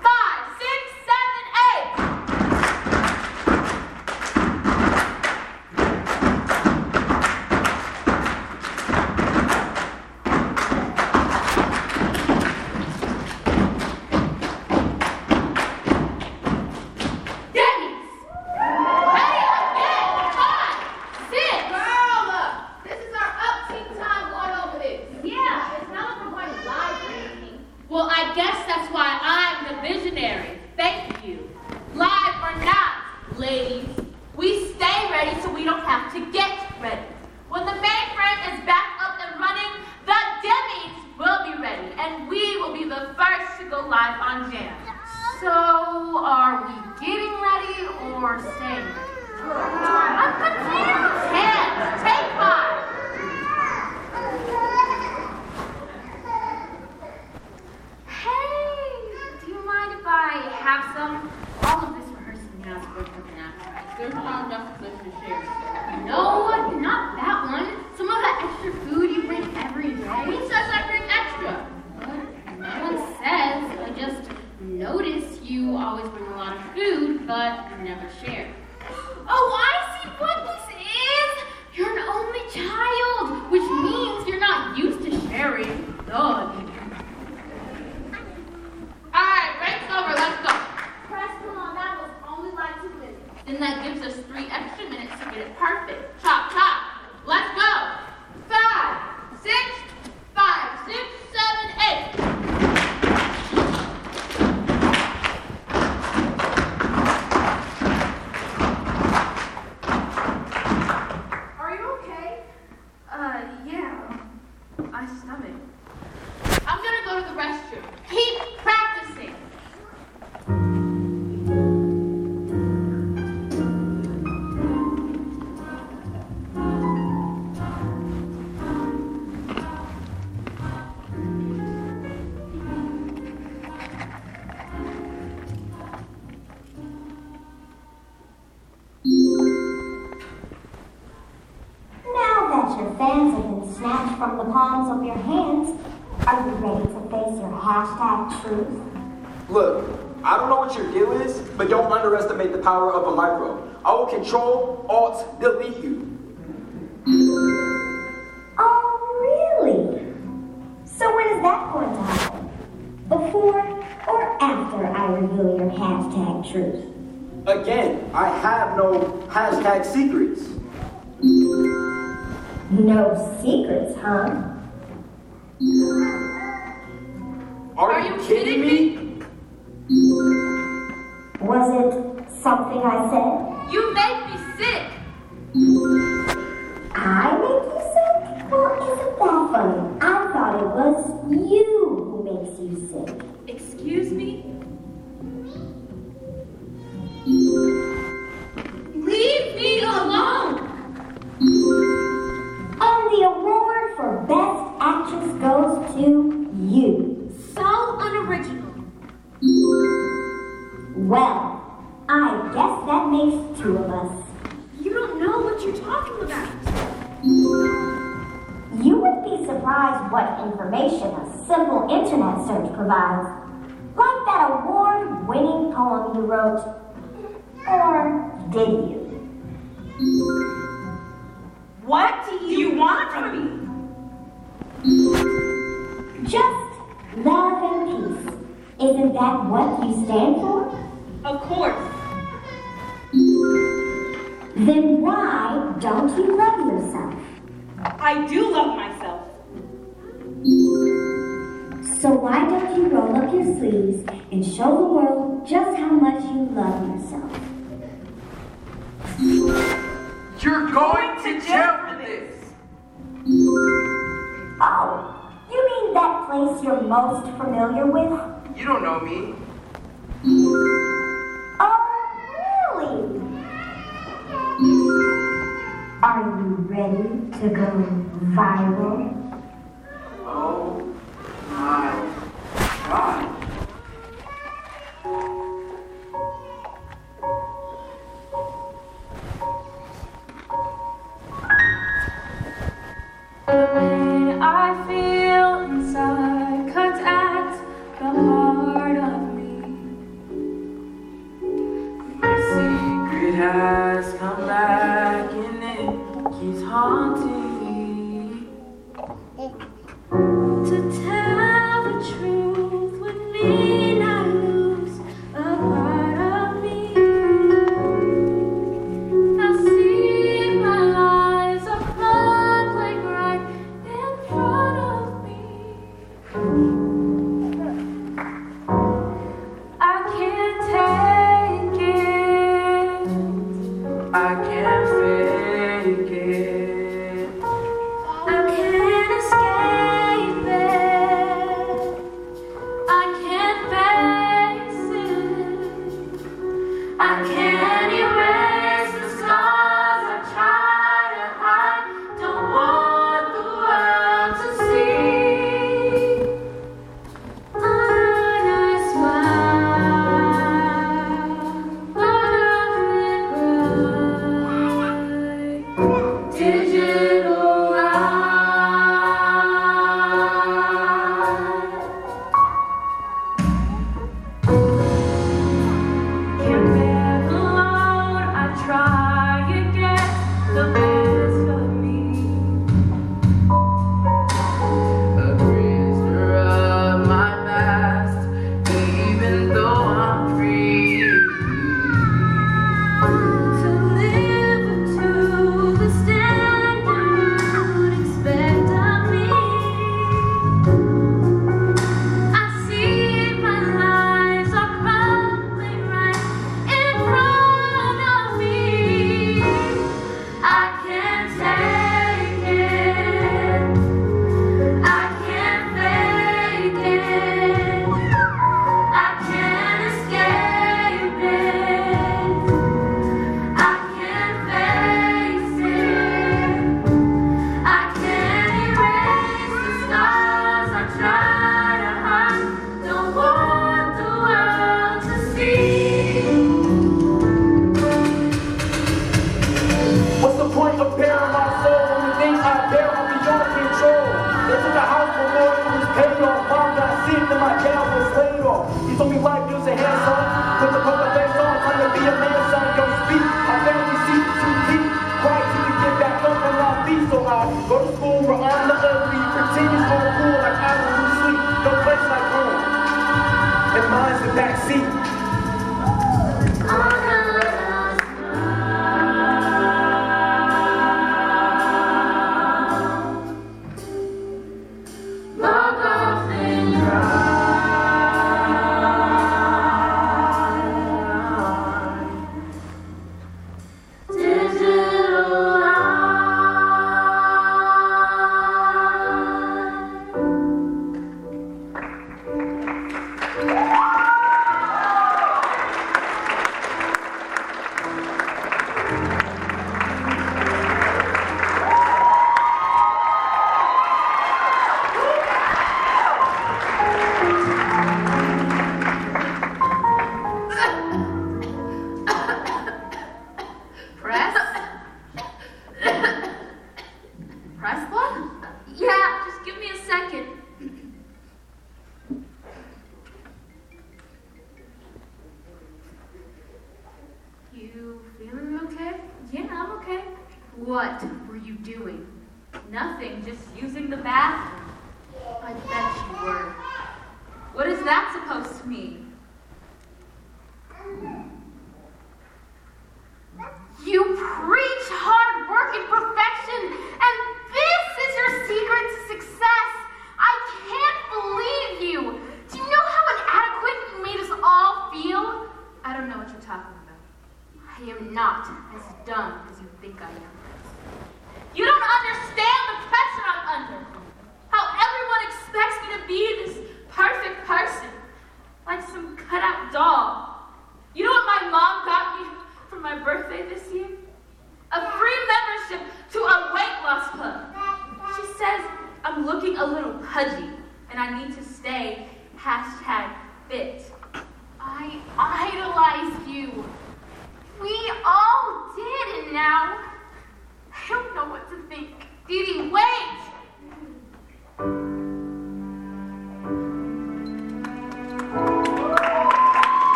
five, six, seven, eight.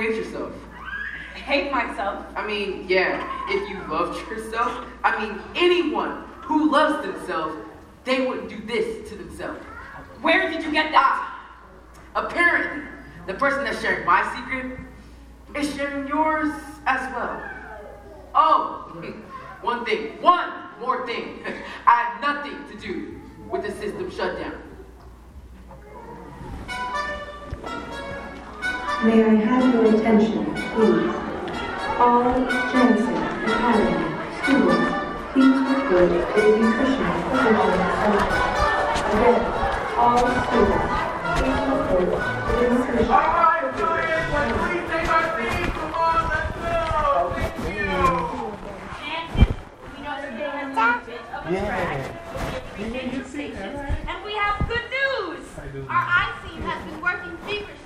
hate yourself? Hate myself? I mean, yeah, if you loved yourself, I mean, anyone who loves themselves, they wouldn't do this to themselves. Where did you get that? Ah, apparently, the person that's sharing my secret is sharing yours as well. Oh, one thing, one more thing. I had nothing to do with the system shutdown. May I have your attention, please? All Jansen Academy students, please report to the nutritional provision center. Again, all students, please report to the nutrition. All right, students, please take our seats. Come on, let's go. Thank you. And we have good news. Our I team has been working feverishly and have just reported we are administering operation at full capacity.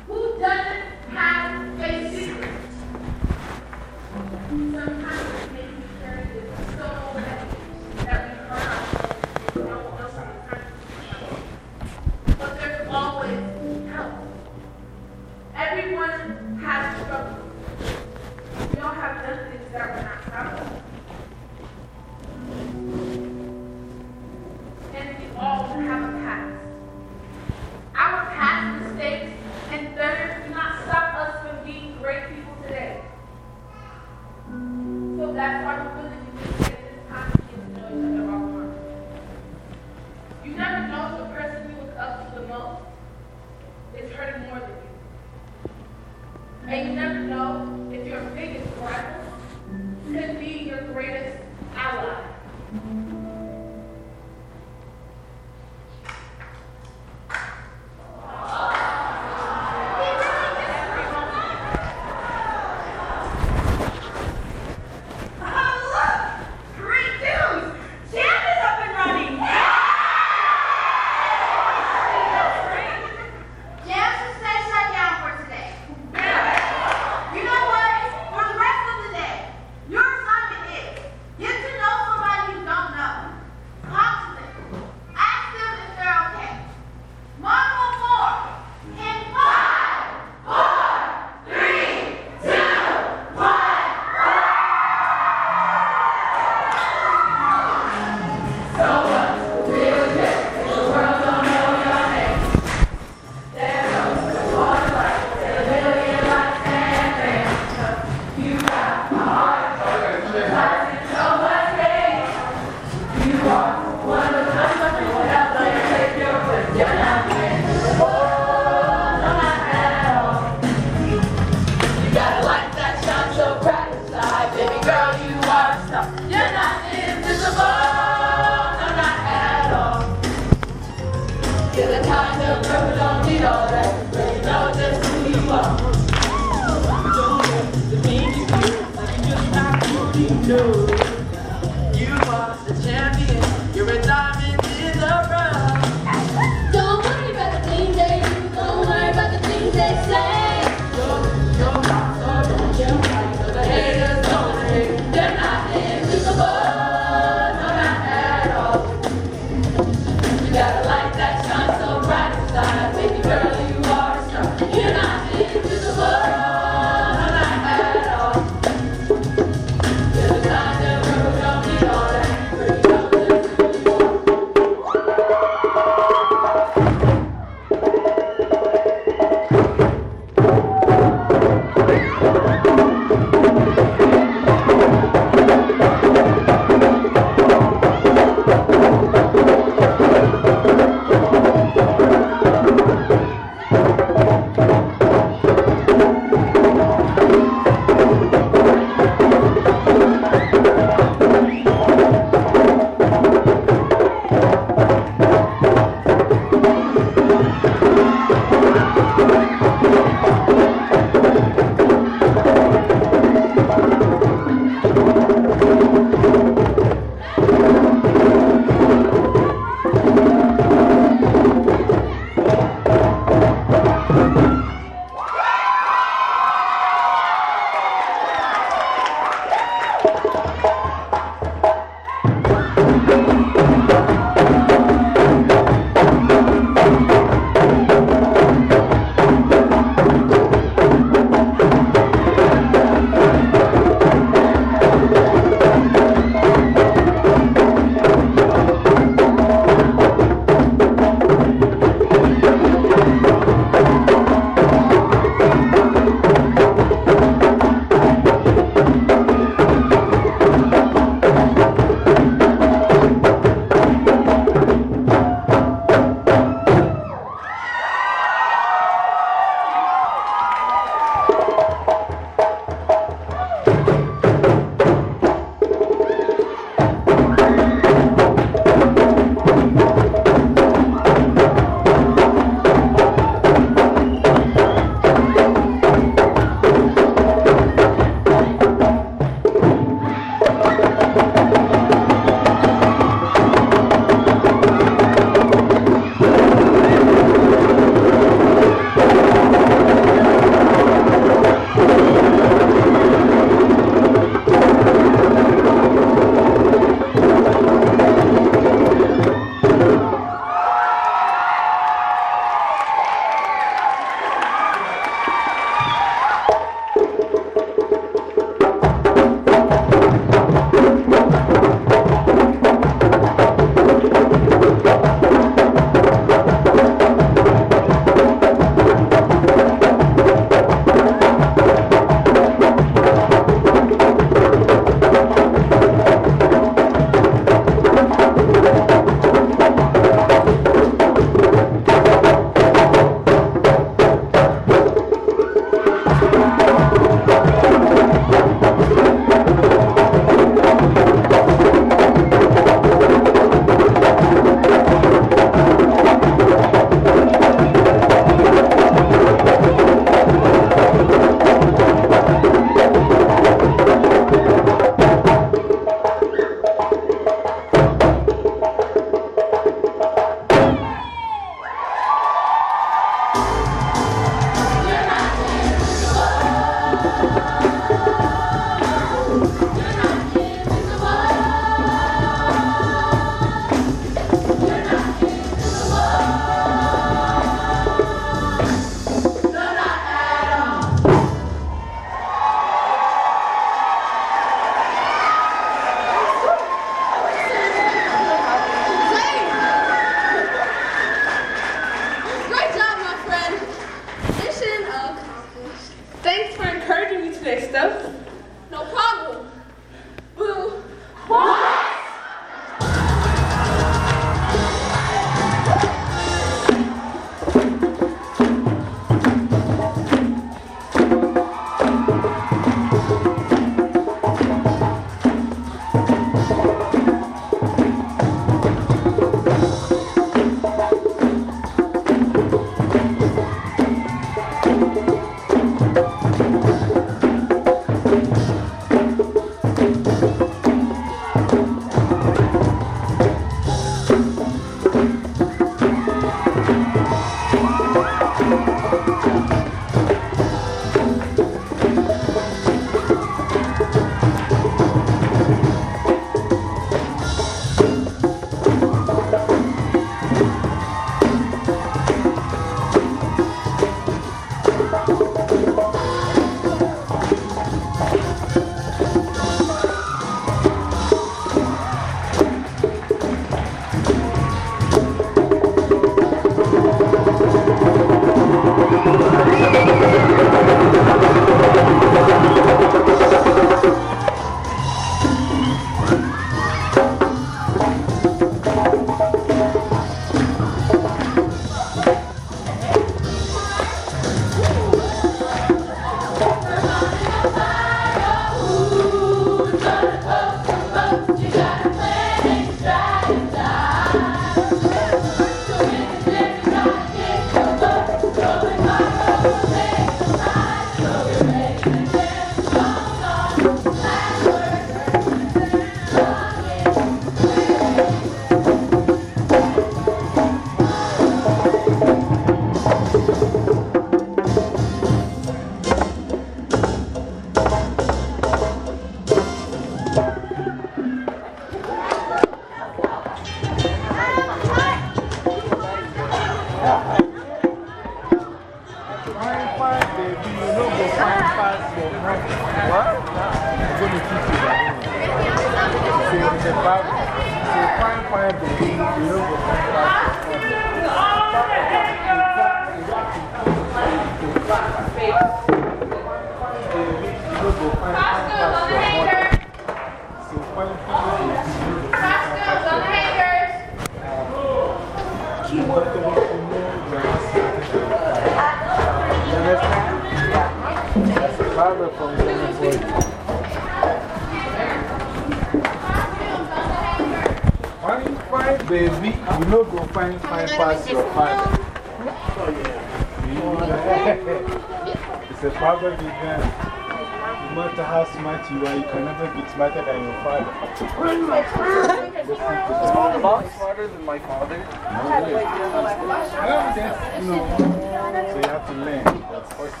learn.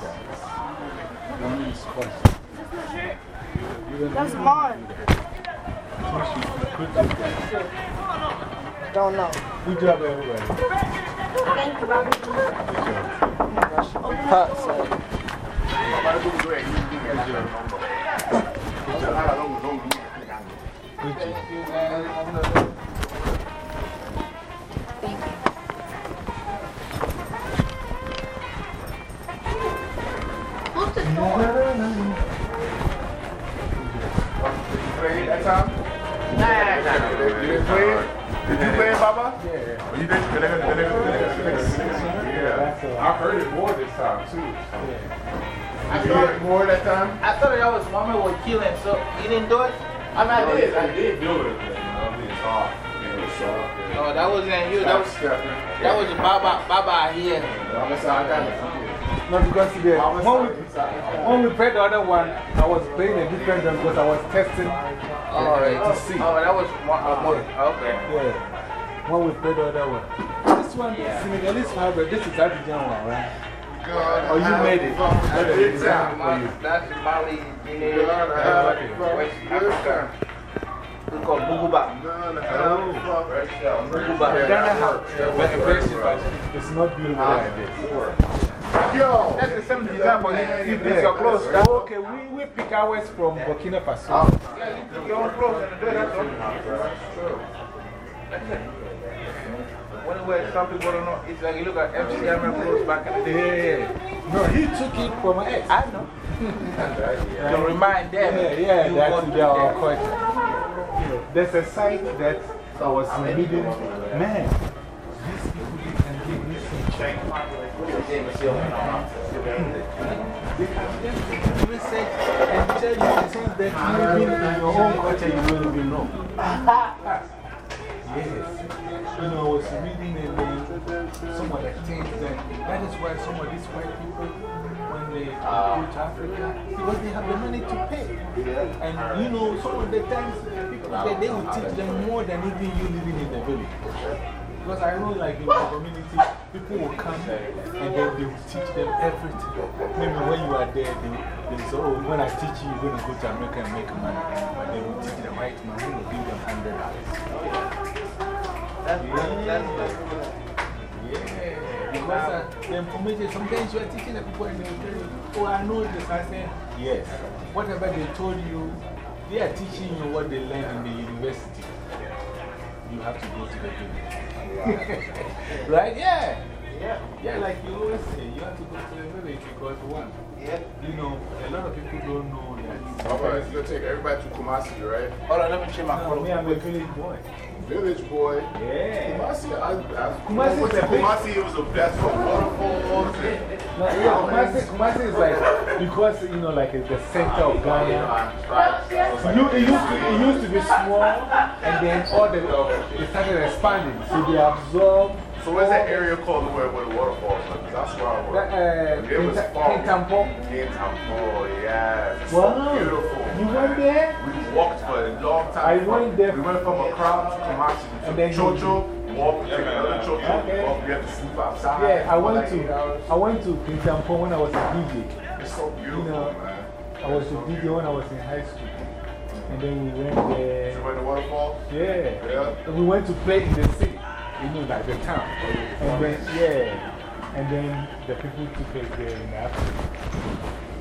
That's special. Don't. That's mine. Don't know. Good job, everybody. Thank you, Bobby. Hot side. Play You did? Yeah. I heard it more this time, too. I You heard it more that time? I thought that was Mama was killing, so you didn't do it? I mean, I did. I did do it. but, you It's hard. It's. Oh, that wasn't you. That was, that was Baba, Baba here. No, because the, when, we, when we played the other one, I was playing a different drum because I was testing uh, to see. Oh, that was one. Uh, okay. Yeah. When we played the other one. This one, yeah. Senegalese fiber, this is Abidjan one, right? God, Oh, you I made it. have That's a a good design time. for you. That's Mali, Guinea, God, I have West Africa. We call Buguba. Buguba. Ghana house. But impressive, but it's not beautiful ah, like this. Yo! That's the same design for you. You pick your clothes. Yeah. Okay, we, we pick ours from Burkina Faso. Ah. Yeah, you pick your own clothes and do that. When we some people don't know. It's like you look at MC Hammer clothes back in the day. Yeah. No, he took it from my ex. I know. To remind them. Yeah, yeah, that's their culture. There's a site that I was reading. Man, these people they can give me some check. They can just research and tell you the things that you even in your own culture you don't even know. Yes. You know, I was reading and then some of the things that, that is why some of these white people, when they go to ah. Africa because they have the money to pay. And you know, some of the times people say they will teach them more than even you living in the village. Because I know, like in the community, people will come and then they will teach them everything. Maybe when you are there, they, they say, Oh, when I teach you, you're going to go to America and make money. But they will teach the white man who will give them hundred dollars. That's, that's, that's, Yeah, because uh, the information, sometimes you are teaching the people and they will tell you, Oh, I know this. I say, Yes. Whatever they told you, they are teaching you what they learned in the university. You have to go to the village. right? Yeah. Yeah. Yeah, like you always say, you have to go to the village because one, yeah. you know, a lot of people don't know that. All right, so take everybody to Kumasi, right? Hold on, let me check my no, me, I'm a village boy. Village boy. Yeah. Kumasi, I, I, Kumasi went is to a big- Kumasi, it was the best for waterfalls. No, yeah, Kumasi, Kumasi is like, because, you know, like it's the center of Ghana. You, it, used to, it used to be small, and then all the, uh, it started expanding. So they absorb. So where's that area called where, where the waterfalls are? 'Cause that's where I was. Uh, it was Kinta- far. Kintampo. Kintampo, yeah. It's Wow. so beautiful. You went there? We walked for a long time. I went there. We went from Accra to Kumasi. And then you- Chocho, walk, take another Chocho, Okay. walk, we had to sleep outside. Yeah, I went like to. I went to Kintampo when I was a DJ. It's so beautiful, You know, man. I was a DJ when I was in high school. And then we went there. You went to waterfall? Yeah. Yeah. And we went to play in the city, you know, like the town. And then, yeah. And then the people took us there in Africa.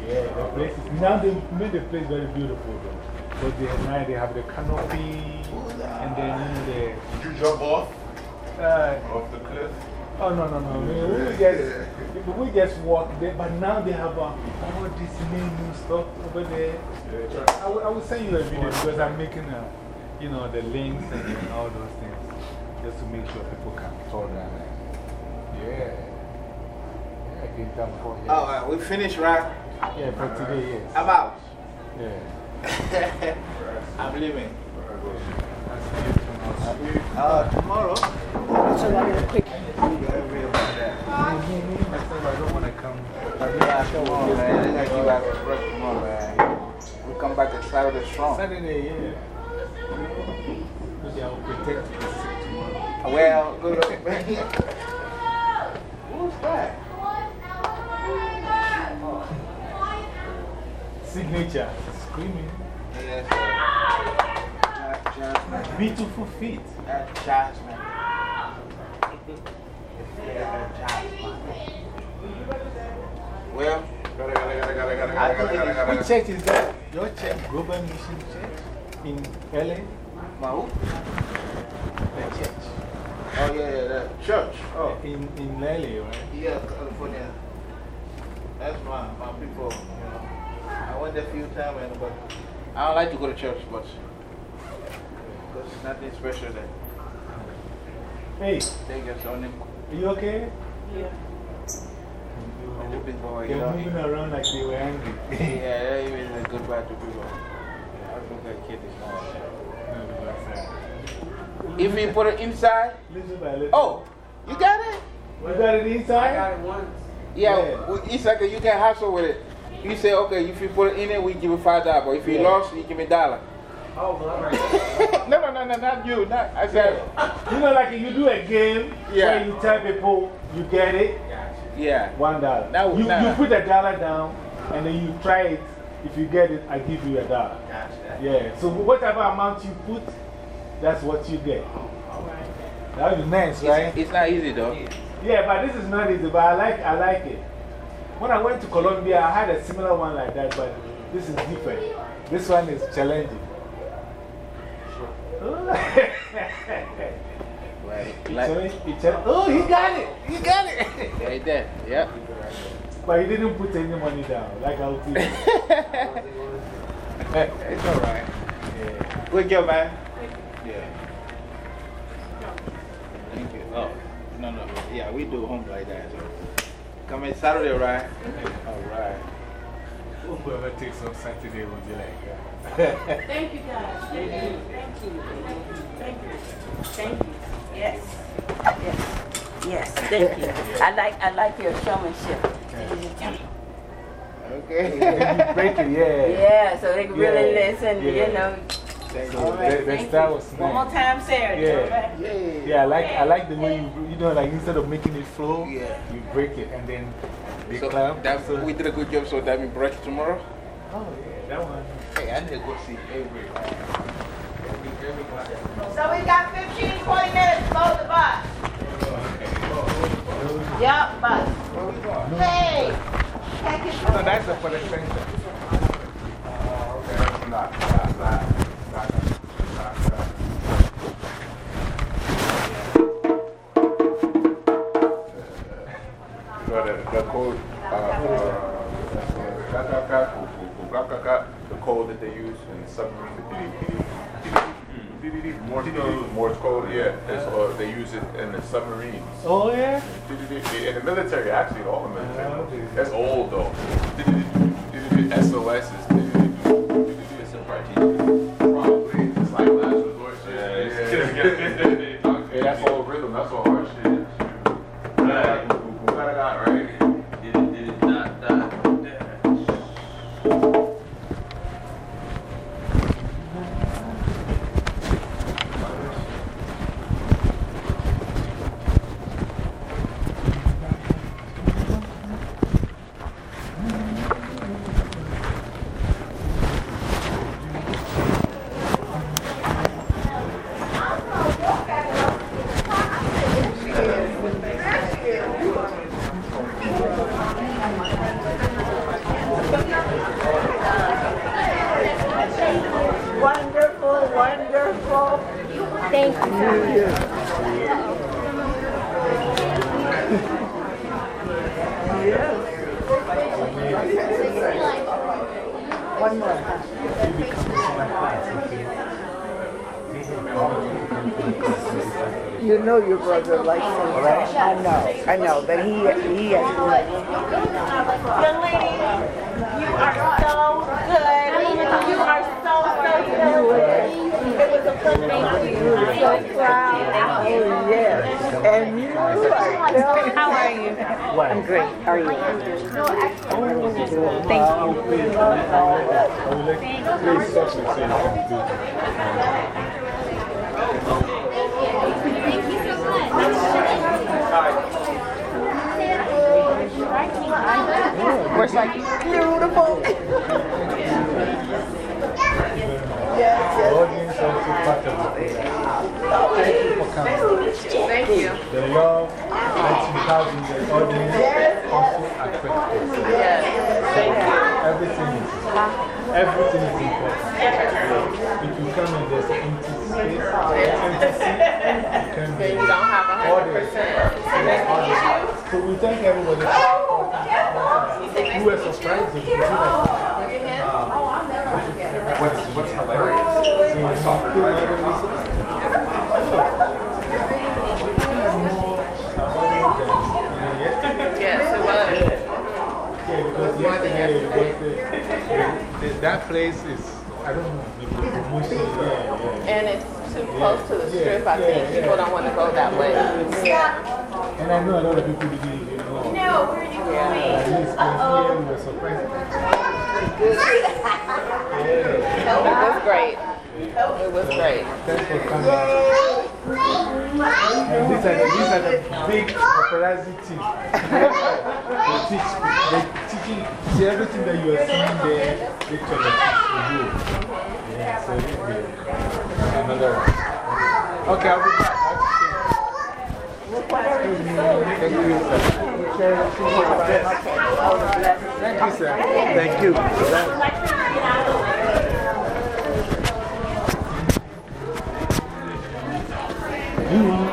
Yeah, the place is, now they made the place very beautiful though. But they, now they have the canopy. And then, you know, the. Did you jump off? Uh, off the cliff? Oh, no, no, no. We, we, just, we just walked there, but now they have uh, all this new stuff over there. I will, I will send you a video because I'm making a, you know, the links and all those things just to make sure people can tour that. Yeah. Yeah, I think I'm for Oh, uh, we finished, right? Yeah, for today, yes. I'm out. Yeah. I'm leaving. Uh, tomorrow. So I get a quick. I don't want to come. Yeah, tomorrow, man. They're going to give out a break tomorrow, man. We come back to Saturday strong. Saturday, yeah. Maybe I will protect you tomorrow. Well, good. Who's that? Signature. Screaming. Yes, uh, Beautiful feet. Yeah, Jasmine. Well, Which church is that? Your church? Global Mission Church? In LA? Who? The church. Oh, yeah, yeah, that church. Oh. In, in LA, right? Yeah, California. That's my, my people, you know. I went there a few times, man, but I don't like to go to church, but because it's nothing special there. Hey. They just only. Are you okay? Yeah. And the big boy, you They're know. moving around like they were angry. yeah, they're even a goodbye to people. I think that kid is not. If you put it inside. Little by little. Oh, you got it? You got it inside? I got it once. Yeah, well, it's like a, you can hustle with it. You say, okay, if you put it in it, we give you five dollars. But if you Yeah. lost, you give me a dollar. Oh, no, no, no, no, not you. Not, I said, You know, like you do a game Yeah. where you tell people you get it. Yeah. One dollar. That would- You, nah. you put a dollar down and then you try it. If you get it, I give you a dollar. Yeah. So whatever amount you put, that's what you get. That would be nice, right? It's, it's not easy though. Yeah, but this is not easy, but I like, I like it. When I went to Colombia, I had a similar one like that, but this is different. This one is challenging. Right. He Like, challenge- he oh, he got it! He got it! right there. Yep. But he didn't put any money down, like I'll tell you. it's all right. Yeah. Good job, man. No, no. Yeah, we do home like that. So. Come in Saturday, right? All right. Whoever takes on Saturday will be like that. Thank you, guys. Thank you. Thank you. Thank you. Thank you. Yes. Yes. Yes. Thank you. I like, I like your showmanship. Okay. and gentlemen. And then you break it, yeah. Yeah, so they can really Yeah, listen, yeah. you know. So All right, that, that thank style you. was nice. One more time, Sarah. Yeah. Yeah. Yeah, I like, I like the way you, you know, like instead of making it flow, you break it and then they So clap. that, we did a good job, so that means break it tomorrow? Oh, yeah, that one. Hey, I need to go see every. So we got 15, 20 minutes to load the bus. Yup, bus. Hey! Package. No, that's the for the center. Oh, So the, the code, uh, uh, the code that they use in submarine, the Morse code, Morse code, yeah. Uh, they use it in the submarines. Oh, yeah? In the military, actually, all the military. That's old, though. SOS is. Wonderful, wonderful. Thank you. yes. One more. You know your brother likes him, right? I know, I know, but he, he has. Young lady, you are so good. You are so, so, so good. It was a pleasure meeting you. I'm so proud. Oh, yes. And you are still. How are you? I'm great. How are you? Please, such a thing. Where's like beautiful? yes, audience also part. Thank you for coming. Thank you. The love that you have in the audience also affects us. Yes. Thank you. Everything is, everything is important. If you come and there's an empty space, empty seat, you can be. Then you don't have a hundred percent. So we thank everybody who to see that. What's, what's hilarious? I saw Yes, it was. Yeah, because yesterday, because the, the, that place is, I don't know, the promotion, yeah, yeah. And it's too close to the strip, I yeah, think. yeah. People don't want to go that way. Yeah. And I know a lot of people didn't even know. No, where are you going? At least here we were surprised. It was great. It was great. Thanks for coming. And these are the, these are the big paparazzi team. they teach, they teaching, see everything that you are seeing there, they tell us to do. Yeah, so this is another one. Okay, I'll be back. Thank you, sir. Thank you, sir. Thank you. You are.